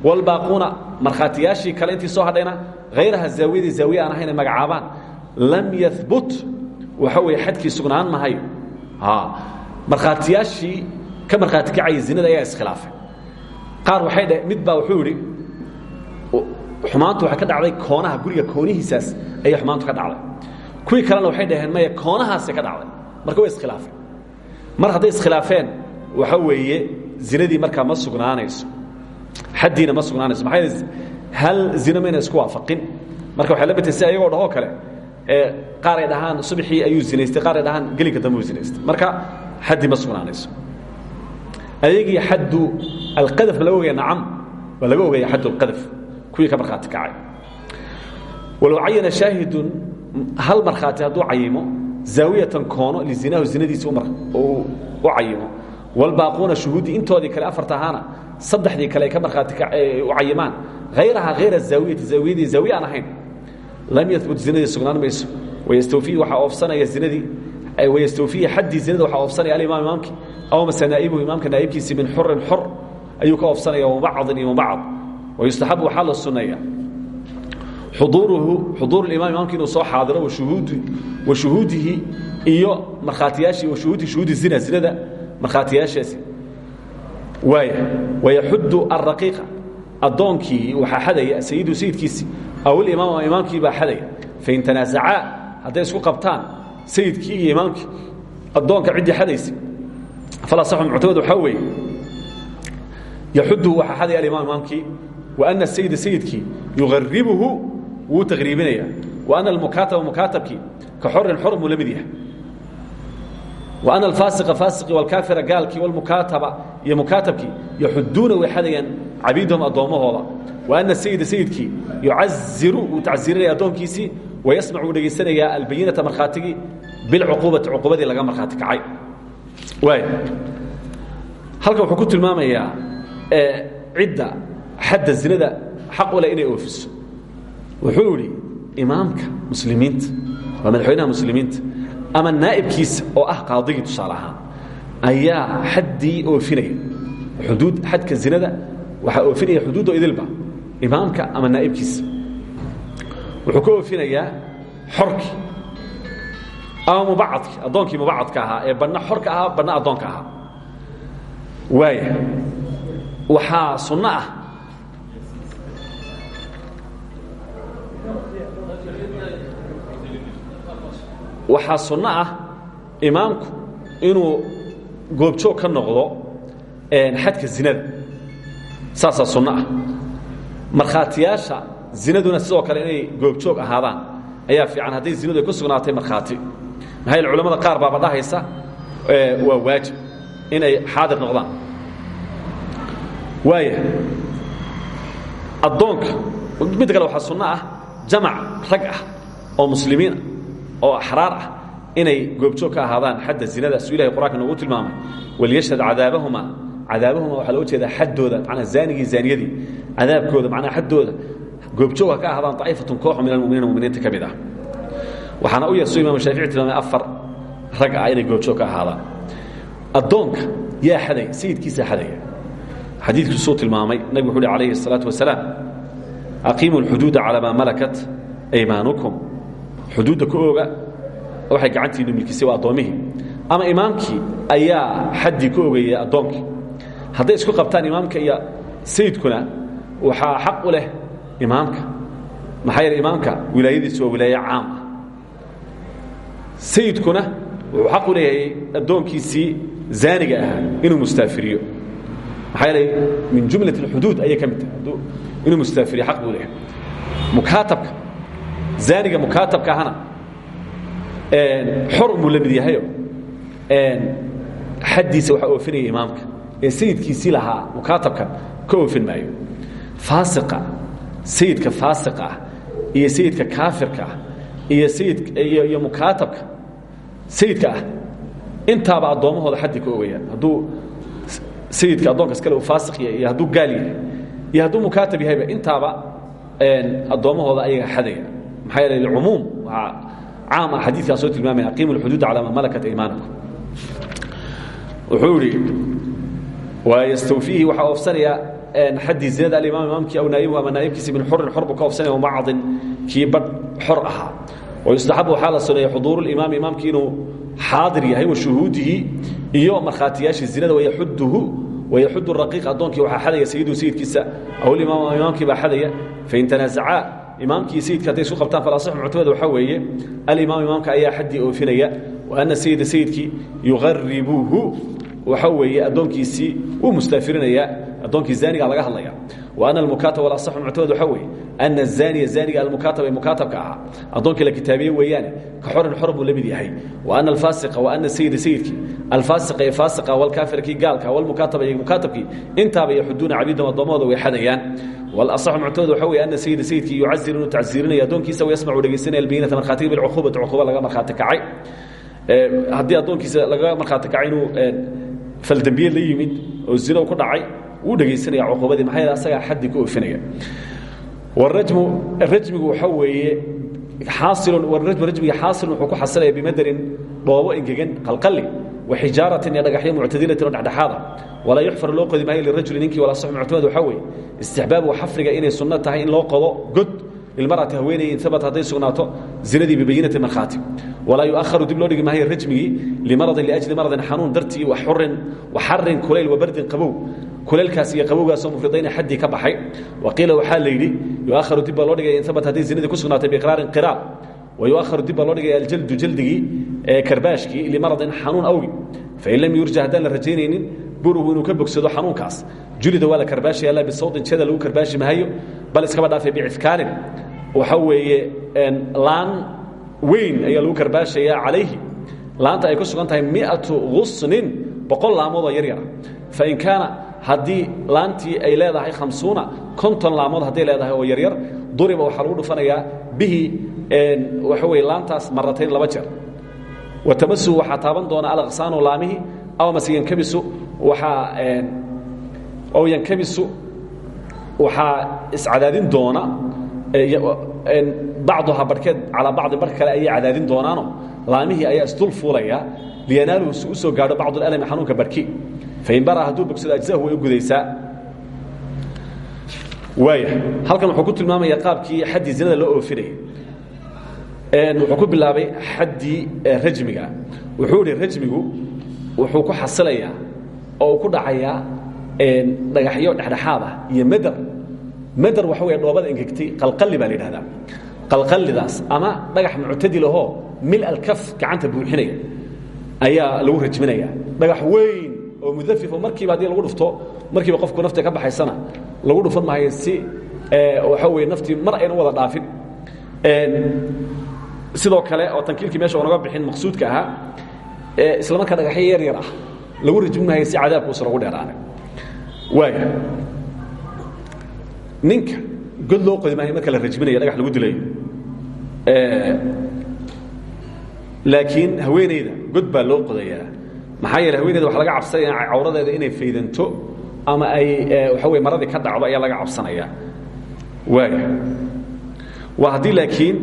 Walbaaquuna markhaatiyaashii kale intii soo hadhayna hayraha zaawiyadii zaawiye aan ahayn ay magacaabaan lam yahbut waxa weeye xadkii sugnaan mahayo markhaatiyaashii ka markhaati kacaya zinada ayaa iskhilaafay qaar waxay dheh mid baa wuxuu yidhi xumaantu waxay ka dhacday koonaha guriga koonihiisaas ayay xumaantu ka dhacday kuwii kalena waxay dhaheen maya koonahaasay ka dhacday marka way iskhilaafeen mar hadday iskhilaafeen waxa weeye zinadii markaa ma sugnaanayso xaddiina ma sugnaanayso yeele hal zina mayna isku waafaqin. Marka waxay la tahay si ayagoo dhahoo kale ee qaar ay dhahaan subaxii ayuu zinaystay qaar ay dhahaan gelinka dambe uu zinaystay. Marka xaddi ma sugnaanayso. Ayagii xaddu alqadaf ma laga ogaya nacam waa laga ogaya xaddu alqadaf. Kuwii ka markhaati kacay. Walow cayana shaahidun hal markhaati hadduu cayimo zaawiyatan koono lizinaahu zinadiisi u cayimo. Walbaaquuna shuhuuddii intoodii kale afarta ahaana saddexdii kale ay ka markhaati u cayimaan. Hayraha hayra zaawiyati zaawiyadii zaawiye aan ahayn lam yahbut zinadii sugnaan mayso. Wayastawfiihi waxaa oofsanaya zinadii wayastawfiihi xaddii zinada waxaa oofsanaya alimaam imaamkii aw mase naa'ibuhu imaamka naa'ibkiisii min xurin xor ayuu ka oofsanaya wabacdin iyo wabacd wayustaxabu waxaa la sunneeya xuduuruhu xuduur imaam imaamki inuu soo xaadiro wa shuhuudihi iyo markhaatiyaashii wa shuhuudi shuhuudi zina zinada markhaatiyaashaasi waaya wayaxuddu alraqiiqa addoonkii waxaa xadaya sayidu sayidkiisii aw ilimaam ama imaamkii baa xadaya fain tanaasacaa hadday isku qabtaan sayidkii iyo imaamkii. Addoonka ciddii xadaysa falasaxu muctamad waxaa weeye yaxudduhu waxaa xadaya alimaam imaamkii. Wa ana sayida sayidkii yuqaribuhu wuu taqriibinaya wa ana almukaataba mukaatabkii ka xorin xor muu la ana alfaasiqa faasiqii walkaafira gaalkii walmukaataba iyo mukaatabkii yaxuduuna way xadayaan cabiidahum addoommahooda. Wa ana sayida sayidkii yucaziru wuu tacsiirinaya addoonkiisii wayasmac wuu dhegaysanayaa albayinata markhaatigii bilcuquubati cuquubadii laga markhaati kacay. Waay halkan wuxuu ku tilmaamayaa cidda xadda zinada xaq u inay oofiso. Wuxuu idhi muslimiinta waa madaxweynaha muslimiinta ama naa'ibkiisa oo ah qaadigii tusaale ahaan ayaa xaddii oofinaya xuduud xadka zinada waxaa oofinaya xuduuddo idilba imaamka ama naa'ibkiisa wuxuu ka oofinayaa xorkii ama mubacadkii addoonkii mubacadka ahaa ee banna xorka ahaa banna addoonka ahaa. Waaya waxaa sunno ah waxaa sunno ah imaamku inuu goobjoog ka noqdo xadka zinada saasaa sunno ah. Markhaatiyaasha zinaduna sidoo kale inay goobjoog ahaadaan ayaa fiican. Hadday zinadu ay ku sugnaatay markhaati maxaa yaele culamada qaar baaba dhahaysa waa waajib inay xaadir noqdaan. Waaya addoonka midda kale waxaa sunno ah jamac rag ah oo muslimiinah oo axraar ah inay goobjoog ka ahaadaan xadda zinada suu ilahay qur'anka noogu tilmaamay waliyashhad cadaabahuma cadaabahuma waxaa loo jeedaa xaddooda manaa zaanigii zaaniyadii cadaabkooda macnaha xaddooda goobjoog ha ka ahaadaan daa'ifatun kooxu min almuminiina muminiinta ka mid ah waxaana u yeesuu imam shaafici tilmaamay afar rag ah inay goobjoog ka ahaadaan addoonka yaa xadaya sayidkiisaa xadaya xadiidkuu suu tilmaamay nabig wuxu uhi alayhi الsalaaةu wasalaam aqiimu اlxuduuda calaa maa malakat aymaanukum xuduudda ku ooga waxay gacantiinu milkisay waa addoommihii ama imaamkii ayaa xaddii ku ogaya addoonkii. Hadday isku qabtaan imaamka iyo sayidkuna waxaa xaq u leh imaamka. Maxaa yeele imaamka wilaayadiisu waa wilaaye caam. Ah sayidkuna wuxuu xaq u leeyahay addoonkiisii zaaniga ahaa inuu mustaafiriyo. Maxaa yeelay min jumlat اlxuduud ayay ka mid tahay. Inuu mustaafiriyo xaq buu leeyahay. Mukaatabka zaaniga mukaatabka ahana xor buu la mid yahayo. Xaddiisa waxaa oofinaya imaamka. Ee sayidkiisii lahaa mukaatabkan ka oofin maayo. Faasiqa sayidka faasiqa ah iyo sayidka kaafirka ah iyo sayid iyo mukaatabka sayidka ah intaaba addoommahooda xaddi ka ogayaan hadduu sayidka addoonkas kale uu faasiq yahay iyo hadduu gaal yahay iyo hadduu mukaatab yahayba intaaba addoommahooda ayaga xadaya maxaa yeele lcumuum waxaa caam ah xadiidkaa soo tilmaamaya aqiimu lxuduud calaa ma malakat aymaanakum wuxuu idhi wystawfiihi waxaa oofsanaya xaddii zinada alimaam imaamkii aw naa'ibuhu ama naa'ibkiisi min xurin xor buu ka oofsanaya wamacdin kii badh xor ahaa. Wayustaxabu waxaa la suneeya xuduuru limaami imaamkii inuu xaadir yahay wa shuhuudihi iyo markhaatiyaashii zinada wayaxuduhu wayaxudu raqiiq addoonkii waxaa xadaya sayiduhu sayidkiisa aw limaam imaamkii baa xadaya fain tanaasacaa imaamkii sayidka hadday isu qabtaan falaasixu muctamada waxaa weeye alimaam imaamka ayaa xaddii oofinaya wa ana sayida sayidkii yuqaribuhu waxa weeye addoonkiisii wuu mustaafirinayaa addoonkii zaaniga laga hadlaya. Wa ana almukaataba walasaxu muctamad waxaa weeye ana azaaniya zaaniga almukaataba ee mukaatabka ahaa addoonkii la kitaabiye weeyaane ka xorin xor buu la mid yahay. Wa ana alfaasiqa wa ana sayida sayidkii alfaasiqa ee faasiqa walkaafira kii gaalka walmukaataba iyo mukaatabkii intaaba yaxuduuna cabiidam addoommahooda way xadayaan walasaxu muctamad waxaa weeye ana sayida sayidkii yucazir inuu tacsiirinaya addoonkiisa wayasmacu dhegaysanaya albayinata markhaatiga bilcuquubati cuquuba laga markhaati kacay. Haddii addoonkiisa laga markhaati kacay inuu faldembiye la yimid oo zino ku dhacay wuu dhegaysanaya cuquubadii maxaa asagaa xaddi ka oofinaya. Rajmigu waxaa weeye warajmu rajmiga xaasilun wuxuu ku xasilaya bimadarin dhoobo engegan qalqalli waxijaaratin iyo dhagaxyo muctadilatin oo dhexdhexaada walaa yuxfar loo qodi maayo lirajuli ninkii walaa sax muctamad waxaa weeye istixbaabu xafriga inay sunno tahay in loo qodo god lilmarati haweeney in abat hadday sugnaato zinadii bibayinati markhaati walaa yuaharu dib loo dhigi maayo rajmigii limaradin liajli maradin xanuun dartii waxurin waxarin kulayl wabardin qabow kulaylkaas iyo qabowgaasoo mufridayna xaddii ka baxay waqiila waxaa la yidhi yuaharu dib baa loo dhigaya in abat hadday zinadii ku sugnaatay biqraarin qiraar wayuaharu dib baa loo dhigaya aljaldu jaldigii karbaashkii limaradin xanuun awgi fain lam yurja haddaan la rajaynaynin buruhu inuu ka bogsado julida waa la karbaashaya la bisawtin jeda lagu karbaashi mahayo bal iskaba dhaafay bicifkaarin waxa weeye laan weyn ayaa lagu karbaashayaa calayhi laanta ay ku sugan tahay miatu gusnin boqol laamoodoo yar yara fain kaana haddii laantii ay leedahay khamsuuna konton laamood hadday leedahay oo yaryar duriba waxaa lagu dhufanayaa bihi waxa weye laantaas maratayn laba jeer. Watamasuhu waxaa taaban doona alaqsaanu laamihii aw mase yankabisu waxaa aw yankabisu waxaa iscadaadin doona bacduhaa barhkeed calaa bacdin barh kale ayay cadaadin doonaano. Laamihii ayaa isdul fuulaya liyanaaluhu si u soo gaadho bacdu alami xanuunka barhki fain bara hadduu bogsado ajzahu way u gudaysaa waaya halkan wuxuu ku tilmaamaya qaabkii xaddii zinada loo oofinaya wuxuu ku bilaabay xaddii rajmiga wuxuu idhi rajmigu wuxuu ku xasilayaa oo uu ku dhacayaa dhagaxyo dhexdhexaad ah iyo meder meder waxa wey dhoobada engegtay qalqalli baa la yidhahdaa qalqallidaas ama dhagax muctadilahoo mil alkaf gacanta buuxinaya ayaa lagu rajminaya dhagax weyn oo mudafifo markiiba haddii lagu dhufto markiiba qofku nafta ka baxaysana lagu dhufan maayo si waxa weye naftii mar ayna wada dhaafin. Sidoo kale oo tankiilkii meesha onaga bixin maqsuudka ahaa isla markaa dhagaxyo yar yar ah lagu rajmin maayo si cadaabka usa lagu dheeraanay waaya ninka god loo qodi maayo marka la rajminayo dhagax lagu dilayo laakiin haweenayda god baa loo qodayaa maxaa yeele haweeneyda waxa laga cabsanaya cawradeeda inay faydanto ama ay waxa wey maradii ka dhacdo ayaa laga cabsanaya. Waaya waa haddii laakiin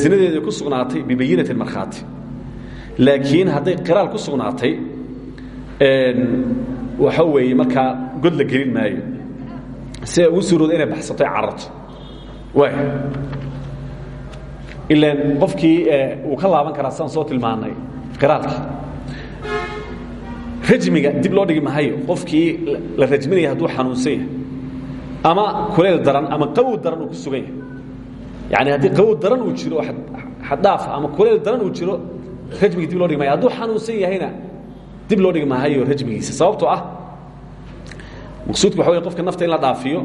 zinadeeda ku sugnaatay bibayinati markhaati. Laakiin hadday qiraal ku sugnaatay waxa weeye markaa god la gelin maayo. Si ay ugu suurooda inay baxsato cararto waay. Ilaan qofkii uu ka laaban karaa saan soo tilmaanay qiraalkii rajmiga dib loo dhigi mahayo qofkii la rajminaya hadduu xanuunsan yahay ama kulayl daran ama qawow daran uu ku sugan yahay. Yani haddii qawow daran uu jiro xaddhaaf ama kuleyl daran uu jiro rajmigii dib loo dhigi maya hadduu xanuunsan yahayna dib loo dhigi maayo rajmigiisa sababtoo ah maqsuudku waxa wey qofka nafta in la dhaafiyo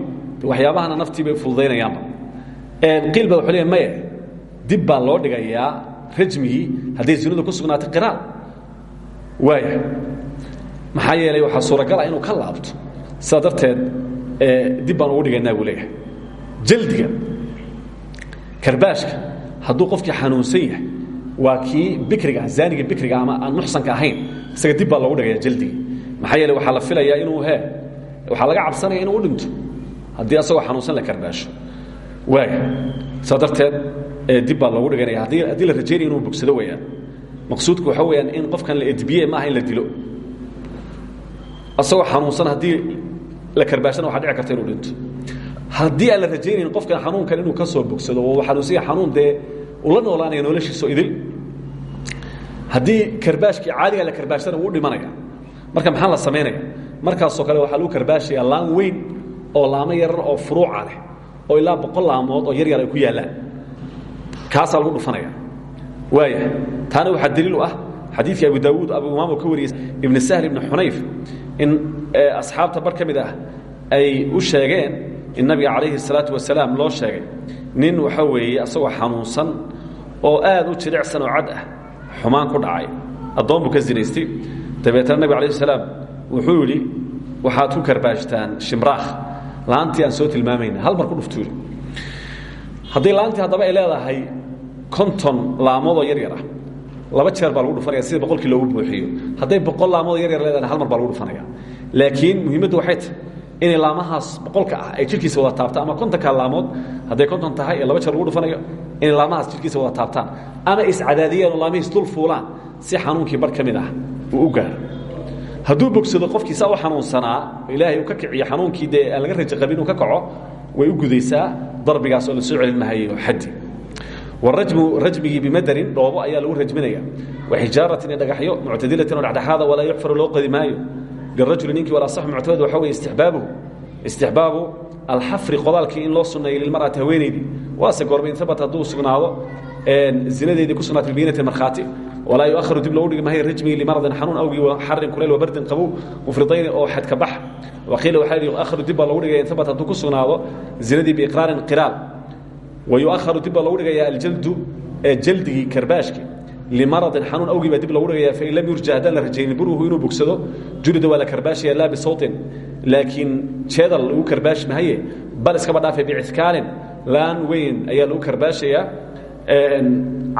waxyaabahana naftii bay fududaynayaanba qiil ba wuxuu leeya maye dib baa loo dhigayaa rajmigii hadday zinadu ku sugnaatay qiraal. Waaya maxaa yeelay waxaa suuragal ah inuu ka laabto. Sidaa darteed dib baan ugu dhigaynaa buu leeyahay. Jaldiga karbaashka hadduu qofkii xanuunsan yahay waa kii bikriga zaaniga bikriga ama aan muxsanka ahayn isaga dib baa loogu dhigaya jaldigii maxaa yeele waxaa la filayaa inuu he waxaa laga cabsanaya inuu u dhinto haddii asagoo xanuunsan la karbaasho. Waaya saa darteed dib baa loogu dhiganaya haddii la rajaynaya inuu bogsado weeyaan. Maqsuudku waxa weeyaan in qofkan la edbiye maaha in la dilo asagoo xanuunsan haddii la karbaashana waxa dhici karta inuu dhinto. Haddii aan la rajaynayn qofkan xanuunkan inuu ka soo bogsado oo xanuunsanya xanuun dee ula noolaanaya noloshiiso idil. Haddii karbaashkii caadiga la karbaashana wuu dhimanaya. Marka maxaa la samaynaya markaasoo kale waxaa lagu karbaashaya laan weyn oo laamo yarar oo furuuca leh oo ilaa boqol laamood oo yar yar ay ku yaallaan. Kaasaa lagu dhufanaya. Waaya taana waxaa daliil u ah xadiidkii abu daawuud abu imaam oo ka wariyey ibn sahl ibn xunayf in asxaabta bar ah ay u sheegeen in nabiga calayhi الsalaatu wasalaam loo sheegay. Nin waxa weeye asagoo xanuunsan oo aad u jilicsan oo cad ah xumaan ku dhacay. Addoon ka zinaystay. Dabeetna nabig alayh salaam wuxuu yidhi waxaad ku karbaashtaan shimraakh laantii aan soo tilmaamayna hal mar ku dhuftuu yidhi. Haddii laantii ay leedahay konton laamoodoo yar yar ah laba jeer baa lagu dhufanaya sida boqolkii loogu buuxiyo. Hadday boqol laamoodoo yar yar leedahayna hal mar baa lagu dhufanaya. Laakiin muhiimaddu waxay tahay inay laamahaas boqolka ah ay jirkiisa wada taabtaan ama kontonka laamood hadday konton tahay laba jeer lagu dhufanayo inay laamahaas jirkiisa wada taabtaan. Ama iscadaadiyeen oo laamihiis dul fuulaan si xanuunkii bar ka mid ah uu u gaaro. Hadduu bogsado qofkiisaa u xanuunsanaa ilaahay uu ka kiciyo xanuunkii dee laga raja qabin inuu ka kaco way u gudaysaa darbigaas oo la soo celin mahayo xaddi warajmu rajmigii bimadarin dhoobo ayaa lagu rajminaya waxijaaratin iyo dhagaxyo muctadilatin oo dhexdhexaada walaa yuxfaru loo qadi maayo. Lirajuli ninkii walasax muctamad waxa weye istixbaabuhu. Istixbaabu alxafri qodaalkii in loo sunneeyo lilmar'ati haweenaydii waase goorma in habat hadduu sugnaado zinadeedii ku sugnaatay biinati markhaati. Walaa yuaharu dib loogu dhigi mahayo rajmigii limaradin xanuun awgii xarin kuleyl wa bardin qabow mufridayni oo xadka bax. Waqiila waxaa yidhi yuaharu dib baa loogu dhigaya in habat hadduu ku sugnaado zinadii biiqraarin qiraal wa yuaharu dib baa loogu dhigaya aljaldu jaldigii karbaashki limaradin xanuun awgii baa dib loogu dhigaya fain lam yurja haddaan la rajaynin buruhu inuu bogsado julida waa la karbaashaya laa bisawtin laakiin jeedal lagu karbaashi mahaye bal iskaba dhaafay bicikaalin laan weyn ayaa lagu karbaashayaa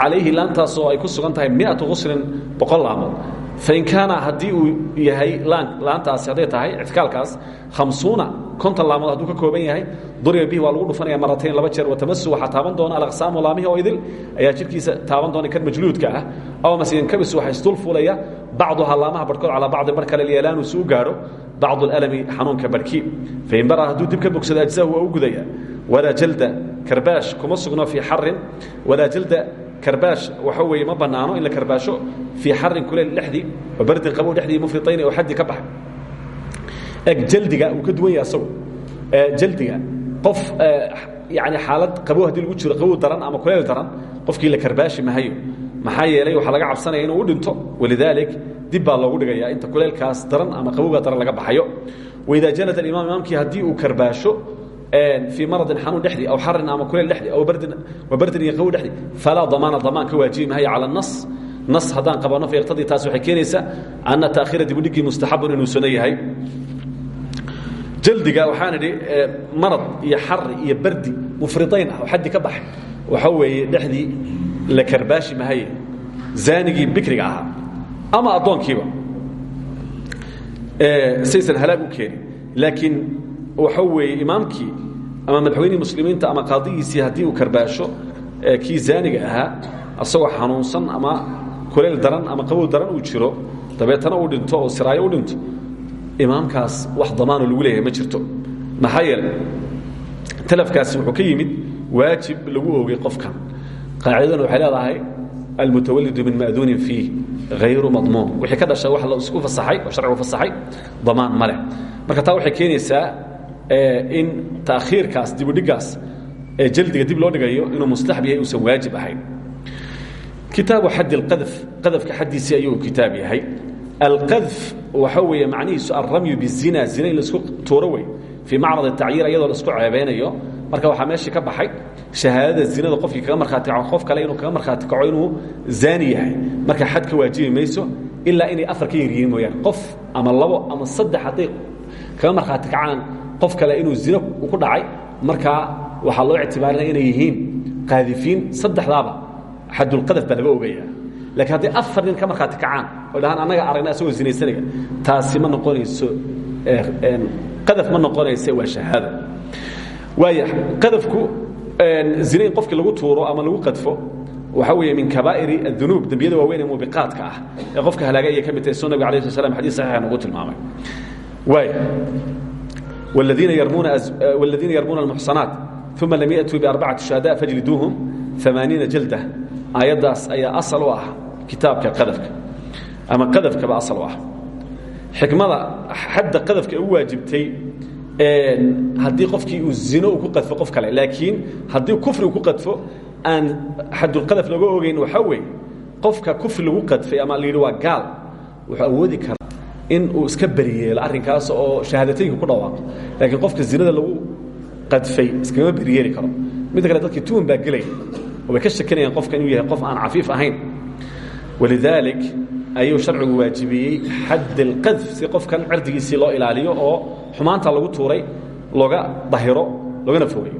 calayhi laantaasoo ay ku sugan tahay miatu uslin boqol laamood fain kaana haddii uu yahay laantaasi hadday tahay ictikaalkaas hamsuuna konton laamood hadduu ka kooban yahay duriba bihi waa lagu dhufanaya maratayn laba jeer watamasu waxaa taaban doona alaqsaamu laamihi oo idil ayaa jirkiisa taaban doona kan majluudka ah. Aw mase yankabis waxaa isdul fuulaya bacduhaa laamaha barhkood calaa bacdin bar kale lyalaanu si u gaadho bacdu alami xanuunka barhkii fain bara hadduu dib ka bogsado ajzahu waa u gudaya. Walaa jalda karbaash kuma sugno fii xarin walaa jalda karbaash waxa weeye ma bannaano in la karbaasho fii xarin kuleyl dhexdii oo bardin qabow dhexdii mufritayni oo xaddi ka baxay eg jaldiga wuu ka duwan yahay asagu. Jaldiga qof yani xaalad qabow haddii lagu jiro qabow daran ama kuleyl daran qofkii la karbaashi mahayo maxaa yeelay waxaa laga cabsanaya inuu u dhinto walidaalik dib baa loogu dhigaya inta kuleylkaas daran ama qabowga daran laga baxayo. Waidaa jalad alimaam imaamkii haddii uu karbaasho fii maradin xanuun dhexdii aw xarin ama kuleyl dhexdii aw bardin bardin iyo qabow dhexdii falaa damaan ka waajibi mahayo cala nas. Nas haddaan qabanno fayaqtadii taas waxay keenaysaa anna taakhiira dibudhigii mustaxabun inuu suno yahay. Waxaan idhi marad iyo xari iyo bardi mufridayn ah oo ka baxay waxa weeye dhexdii la karbaashi mahaye zaanigii bikriga ahaa ama addoonkiiba saysan halaag u keenin laakiin waxa weeye imaamkii ama madaxweynihii muslimiinta ama qaadigiisii haddii uu karbaasho kii zaaniga ahaa asagoo xanuunsan ama kuleyl daran ama qabow daran uu jiro dabeetana uu dhinto oo siraayo u dhinto imaamkaas wax damaanoo lagu leeyahay ma jirto. Maxaa yeele talafkaasi wuxuu ka yimid waajib lagu oogay qofkan. Qaacidaduna waxay leedahay almutawalidu min ma'duunin fiih hayru madmuun wixii ka dhasha wax la isku fasaxay oo sharcigu fasaxay damaan ma leh. Marka taa waxay keenaysaa in taakhiirkaas dibudhigaas ee jaldiga dib loo dhigayo inuu mustaxab yahay uusan waajib ahayn. Kitaabu xad اlqadf qadafka xaddiisii ayuu kitaab yahay. Alqadf waxa weeye macnihiisu alramyu bizina zina in la isku tuuro wey fii macrad atacyiir iyadoo la isku ceebeynayo marka waxaa meeshii ka baxay shahaadada zinada qofkii kaga markhaati kaco qof kale inuu kaga markhaati kaco inuu zaani yahay. Marka xad ka waajibi mayso ilaa inay afar ka yaryihiin mooyaane qof ama labo ama saddex hadday kaga markhaati kacaan qof kale inuu zino ku dhacay markaa waxaa loo ictibaarinaya inay yihiin qaadifiin saddexdaaba. Xadulqadaf baa laga ogaya lakiin hadday afar nin ka markhaati kacaan oo dhahaan annaga aragna asagoo zinaysanaya taasi ma noqonayso qadaf ma noqonayse waa shahaada. Waaya qadafku zina in qofkii lagu tuuro ama lagu qadfo waxaa weeye min kabaa'iri adunuub dembiyada waaweyn ee muubiqaadka ah ee qofka halaaga ayay ka mid tahay soo nabiga alayh sl slam xadis saxiixa nagu tilmaamay. Waaya والذين يرمون أز... والذين يرمون المحصنات ثم لم يأتوا بأربعة شهداء فاجلدوهم ثمانين جلدة آياداس أي أصل واه كتابك قذفك أما قذفك بأصل واه حكمة حد قذفك هو جبتي haddii qofkii uu zino ku qadfo qof kale laakiin haddii kufri ku qadfo aan xadulqadaf laga ogeyn waxaa weeye qofka kufri lagu qadfay ama la yidhi waa gaal wuxuu awoodi karaa in uu iska beriyeelo arrinkaas oo shahaadateynka ku dhawaaqo laakiin qofka zinada lagu qadfay iskama beriyeeli karo. Midda kale dadkii tuun baa gelaya oo way ka shakinayaan qofka inuu yahay qof aan cafiif ahayn. Walidaalik ayuu sharcigu waajibiyey xadd alqadf si qofkan cirdigiisii loo ilaaliyo oo xumaanta lagu tuuray looga dahiro loogana fogeeyo.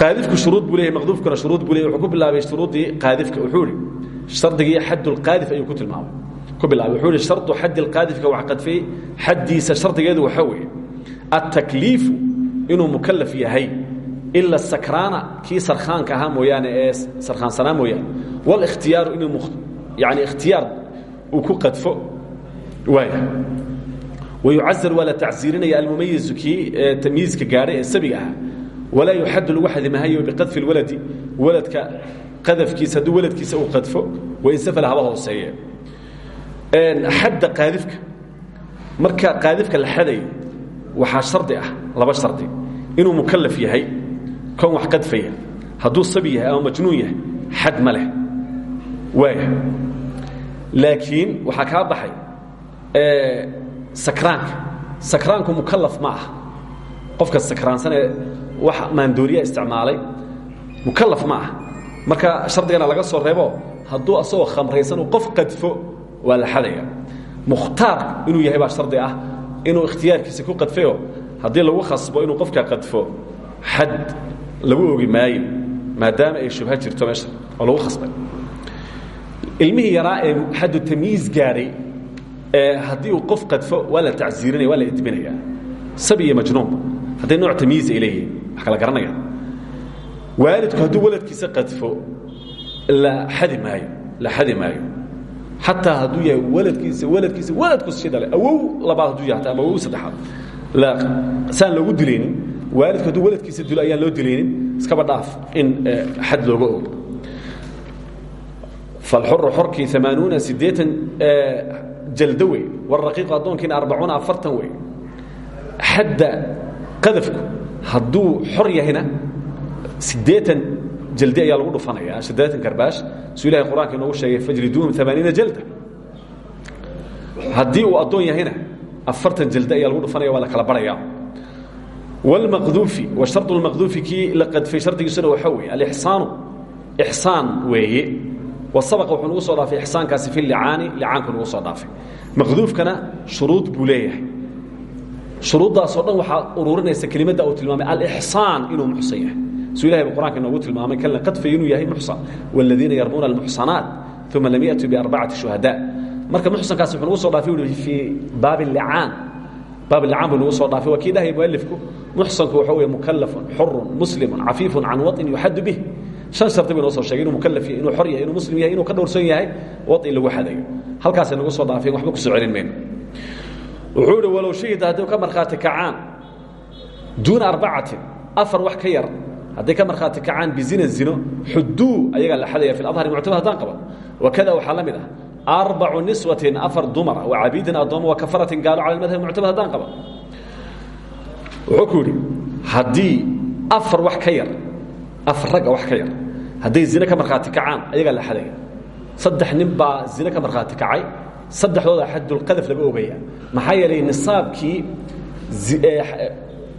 Qaadifku shuruud buu leeyahy maqduufkuna shuruud buu leeyahy wuxuu ku bilaabay shuruuddii qaadifka. Wuxuu ihi shardigii xaddulqaadif ayuu ku tilmaamay ku bilaabay wuxuu ihi shardu xaddi alqaadifka wax qadfay xaddiisa shardigeedu waxaa weeye altakliifu inuu mukallaf yahay ila sakraana kii sarkhaanka ahaa mooyaane ee sarkhaansanaa mooyaane wاlاkhtiyaaru inuu yani ikhtiyaar uu ku qadfo waaya wayucazar waa la tacsiirinaya almumayizu kii tamyiizka gaadhay ee sabiga ahaa walaa yuxaddu lagu xadimahayo biqadfi اlwaladi waladka qadafkiisa hadduu waladkiisa uu qadfo wainsafala haba hooseeye xadda qaadifka. Marka qaadifka la xadayo waxaa shardi ah laba shardi. Inuu mukallaf yahay kon wax qadfaya hadduu sabi yahay ama majnuun yahay xad ma leh. Waaya laakiin waxaa kaa baxay sakraanka. Sakraanku mukallaf ma ah qofka sakraansanee wax maandooriya isticmaalay mukallaf ma ah marka shardigana laga soo reebo hadduu asagoo khamraysan uu qof qadfo waa la xadaya. Mukhtaar inuu yahay baa shardi ah inuu ikhtiyaarkiisa ku qadfayo haddii lagu khasbo inuu qofka qadfo xad lagu ogi maayo maadaama ay shubha jirto meesha oo lagu khasbay. Ilmihii yaraa ee xaddu tamyiiz gaadhay ee haddii uu qof qadfo waa la tacsiirinaya waa la idbinaya sabi iyo majnuunba hadday nooc tamyiiz ay leeyihiin wax kala garanayaan waalidku hadduu waladkiisa qadfo la xadi maayo la xadi maayo xataa hadduu yahay waladkiisa waladkiisa waladkus sii dhalay. Awow labaad hadduu yahay ama awow saddexaad. Saan loogu dilaynin. Waalidku hadduu waladkiisa dilo ayaan loo dilaynin. Iskaba dhaaf in xad looga ogo. Falxuru xorkii amaanuuna siddeean jaldo wey. Waraqiiqu addoonkiina arbacuuna afartan wey. Xadda qadafku hadduu xor yahayna siddeean jaldi ayaa lagu dhufanaya siddeean karbaash suu ilahay qur'aanka inoogu sheegay fajriduuhum amaaniina jalda. Haddii uu addoon yahayna afartan jalde ayaa lagu dhufanaya waa la kala barhaya wاlmaqduufi wa shardu lmaqduufi kii la qadfay shardigiisuna waxaa weeye alixsaanu ixsaan weeye. Wasabaqa wuxuu nagu soo dhaafay ixsaankaasi fi licaani licaanku nagu soo dhaafay. Maqduufkana shuruud buu leeyahay. Shuruuddaasoo dhan waxaa ururinaysa kelimadda uu tilmaamay alixsaan inuu muxsan yahay suu ilahay bu qur'anka inoogu tilmaamay kan la qadfay inuu yahay muxsan wاladiina yarmuuna almuxsanaat uma lam yaأtuu biarbacati shuhada marka muxsankaasi wuxuu nagu soo dhaafay ui fii baabi licaan baab licaan buu nagu soo dhaafay waa kii dhahay mualifku muxsanku waxa weeye mukallafun xurun muslimun cafiifun can waطin yuxaddu bih han shardi bay noo soo shegay inuu mukallaf yahay inuu xor yahay inuu muslim yahay inuu ka dhowrsan yahay wadi lagu xadayo halkaasay nagu soo dhaafeen waxba ku soo celin mayno wuxuu ihi walow shahida haddii ka markhaati kacaan duuna arbacatin afar wax ka yar hadday ka markhaati kacaan bizina zino xuduu ayagaa la xadaya fi adhari muctamad haddaan qaban wakada waxaa la mid ah arbacu niswatin afar dumara wa cabiidin addooma wa kafaratin gaalo cala madhab muctamad haddaan qaban wuxuu ku yidhi haddii afar wax ka yar afar ragga wax ka yar hadday zine ka markhaati kacaan ayagaa la xadaya. Saddex nin baa zine ka markhaati kacay saddexdooda xadulqadaf laga ogaya maxaa yeelay nisaabkii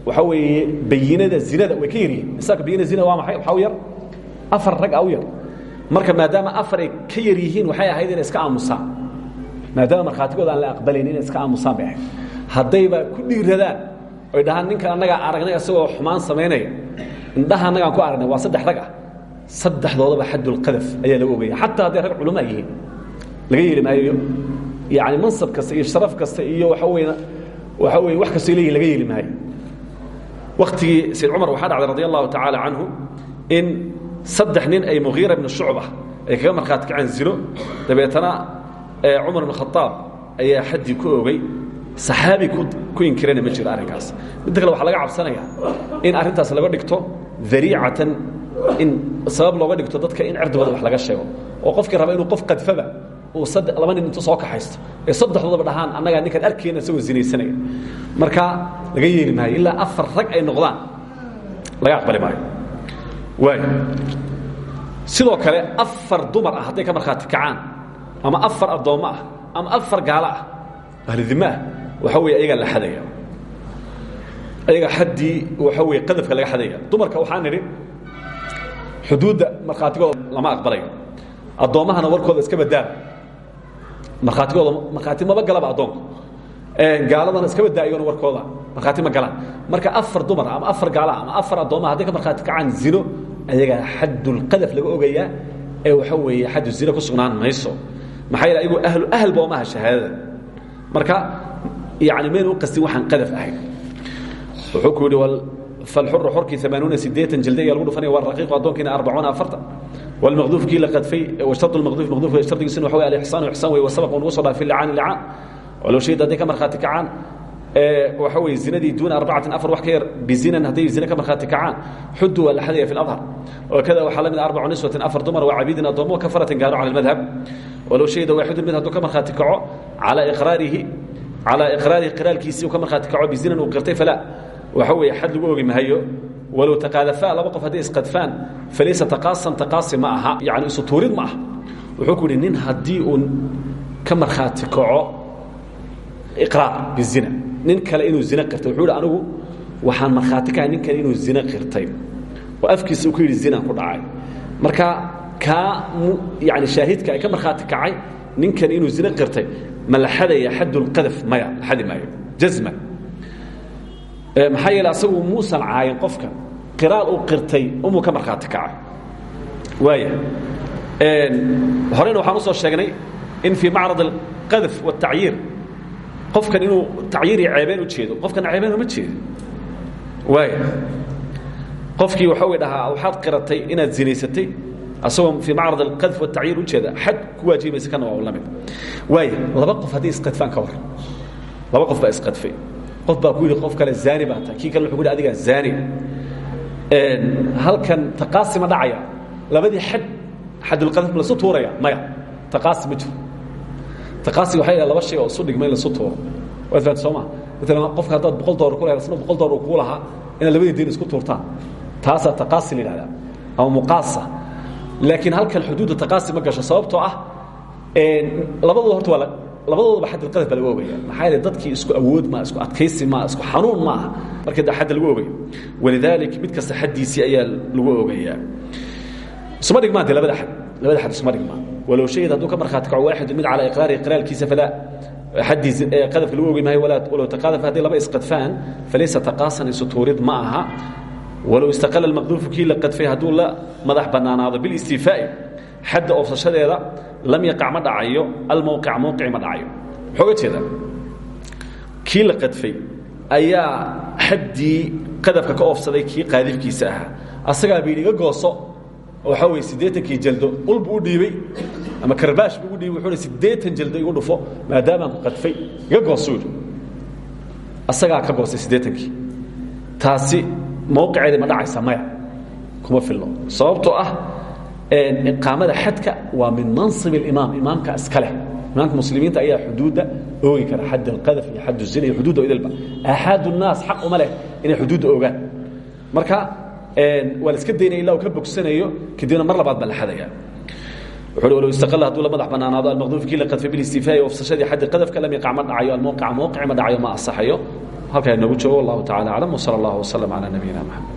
waxaa weeye bayinada zinada way ka yaryihiin nisaabka bayinada zinada waa maxay? Waxaa yar? Afar rag a yar. Marka maadaama afar ay ka yar waxay ahayd inay iska aamusaan maadaama markhaatigooda aan la aqbalayn inay iska aamusaan bay ahayd. Haddayba ku dhiiradaan oy dhahaan ninkan annagaa aragnay isagoo xumaan samaynaya indhaha annagaan ku aragnay waa saddex rag ah. Saddexdoodaba xadulqadaf ayaa laga ogaya xataa hadday rag culamaa yihiin. Laga yeeli maayo yani mansab kasta iyo sharaf kasta iyo waxa wey waxa weye wax kastoo leeyihiin laga yeeli maayo waktigii sayd cumar waxaa dhacday radi allahu tacaala canhu in saddex nin ay mugiira bnu shucba ay kaga markhaati kaceen zino. Dabeetana cumar bn khaaab ayaa xaddii ku ogey saxaabi ku inkirana ma jiro arrinkaas. Midda kale waxaa laga cabsanaya in arrintaas laga dhigto dariicatan in sabab looga dhigto dadka in cirdigooda wax laga sheego. Oo qofkii raba inuu qof qadfaba uu laba nin intu soo kaxaysto. Ee saddexdoodaba dhahaan annagaa ninkaan arkeyna isagoo zinaysanaya marka laga yeeli maayo ilaa afar rag ay noqdaan. Laga aqbali maayo. Waay sidoo kale afar dumar ah hadday ka markhaati kacaan ama afar addoommo ah ama afar gaalo ah ahludime ah waxa weye ayagaa la xadaya. Ayaga xaddii waxa weye qadafka laga xadaya. Dumarka waxaa nidhi xuduudda markhaatigooda lama aqbalayo. Addoommahana warkooda iska badaaba markhaatigooda markhaati maba galaba addoonku gaaladana iskaba daayona warkooda. Markhaati ma galaan. Marka afar dumar ama afar gaala ama afar addoommaa hadday ka markhaati kacaan zino ayagaa xadulqadaf laga ogayaa ee waxa weeye xaddu zino ku sugnaan mayso. Maxaa yeele ayagu ahlu ahl boomaha shahaadada. Marka yani mayna u qastin waxaan qadaf ahayn. Wuxuu ku yidhi falxuru xorkii amaanuuna sideetan jilde ayaa lagu dhufanaya waraqiiqu addoonkiina arbacuuna afartan walmaqduuf kii la qadfay washtardu lmaqduuf maqduufka shardigiisina waxa wey alixsaan ixsaan wey wasabaq oo nagu soo dhaafay licaan licaan looshayda haday ka marhaati kacaan. Waxa wey zinadii duuna arbacati afar wax ka yar bizinan hadday zina ka marhaati kacaan xudu waa la xadaya fi اladhar wakada waxaa la mid ah arbacu niswatin afar dumar waa cabiidin addoommo kafaratan gaaro cala اmadhab walow shayda waaxidun mid hadduu ka marhaati kaco calaa iqraarihi calaa iqraarihi qiraalkiisii uu ka marhaati kaco bizinan uu qirtay falaa waxa weeye xad lagu ogi mahayo walow taqaadafaa laba qof hadday isqadfaan falaysa taqaasan taqaasi ma aha yani isu tuurid ma aha. Wuxuu ku yidhi nin haddii uu ka markhaati kaco iqraar bizina. Nin kale inuu zine qirtay wuxuu yidhi anigu waxaan markhaati kahay nin kale inuu zine qirtay. Oo afkiisa uu ku yidhi zinaan ku dhacay. Marka kaa yani shaahidka ay ka markhaati kacay ninkan inuu zine qirtay ma la xadaya xadulqadaf maya la xadi maayo jazman maxaa yeele asagu muusan caayin qofka qiraal uu qirtay umuu ka markhaati kacay. Waaya horeyna waxaan u soo sheegnay in fii macrad alqadaf waالtacyiir qofkan inuu tacyiir iyo ceebeen u jeedo qofkana ceebeen uma jeedo waaya qofkii waxa way dhahaa waxaad qiratay inaad zinaysatay asagoo fii macrad alqadf waالtacyiir u jeeda xad ku waajibaysa kana waa la mid. Waaya laba qof hadday isqadfaan ka war laba qof baa isqadfay. Qof baa ku yidhi qof kale zaani baa tahay. Kii kale wuxuu ku yidhi adigaa zaani. Halkan taqaasi ma dhacaya labadii xad xadulqadaf ma lasu tuuraya maya taqaasi ma jiro taqaasi waxay laba shay oo isu dhigma in lasu tuuro. Waad fahamta soo maa maalan qofka haddaad boqol doolar ku lahayd asna boqol doolar uu kuu lahaa inaad labadii diin isku tuurtaan. Taasaa taqaasi la yidhahdaa ama muqaasa. Laakiin halkan xuduudda taqaasi ma gasho sababtoo ah labadooda horta waa labadoodaba xadulqadaf baa lagu ogaya maxaa yeele dadkii isku awood maa isku adkaysi maa isku xanuun ma aha. Marka xadda lagu ogayo walidaalik mid kasta xaddiisii ayaa lagu ogayaa isuma dhigmaan de labada xad labada xad isuma dhigmaan walow shahid hadduu ka markhaati kaco waaxidu mid calaa iqraarihi qiraalkiisa falaa xaddii qadafka lagu ogi maayo walow taqaadafa hadday laba isqadfaan falaysa taqaasan isu tuurid ma aha walow istaqala almaqduufu kii la qadfay hadduu la madax bannaanaado bilistiifaa'i xadda oofsashadeeda lam yaqac ma dhacayo almowqic mowqici ma dhacayo muxuu oga jeedaa kii la qadfay ayaa xaddii qadafka ka oofsaday kii qaadifkiisa ahaa asagaa ba yidhi iga gooso waxaa weye siddeetankii jaldo ul buu u dhiibey ama karbaash buu u dhiibey wuxuu hi siddeetan jaldo igu dhufo maadaamaan ku qadfay iga goosuu yidhi asagaa ka goostay siddeetankii taasi mowqiceedii ma dhacaysa maya kuma filno sababtoo ah iqaamada xadka waa min mansib اlimaam imaamka iska leh imaamka muslimiinta ayaa xuduudda oogi kara xad alqadaf iyo xad zina iyo xuduudda idilba axaad الnaas xaq uma leh inay xuduudda ogaan marka waa la iska daynaya illa uu ka bogsanayo kadibna mar labaad baa la xadaya. Istaqala hadduu la madax banaanaado almaqduuf kii la qadfay bilistifaa'i wafsashadii xaddi qadafka lam yaqac ma dhacayo almawqica mawqic ma dhacayo ma asaxayo halkaa inoogu joogo wallahu tacala aclam wsala allahu wasalam calaa nabiyina maxamed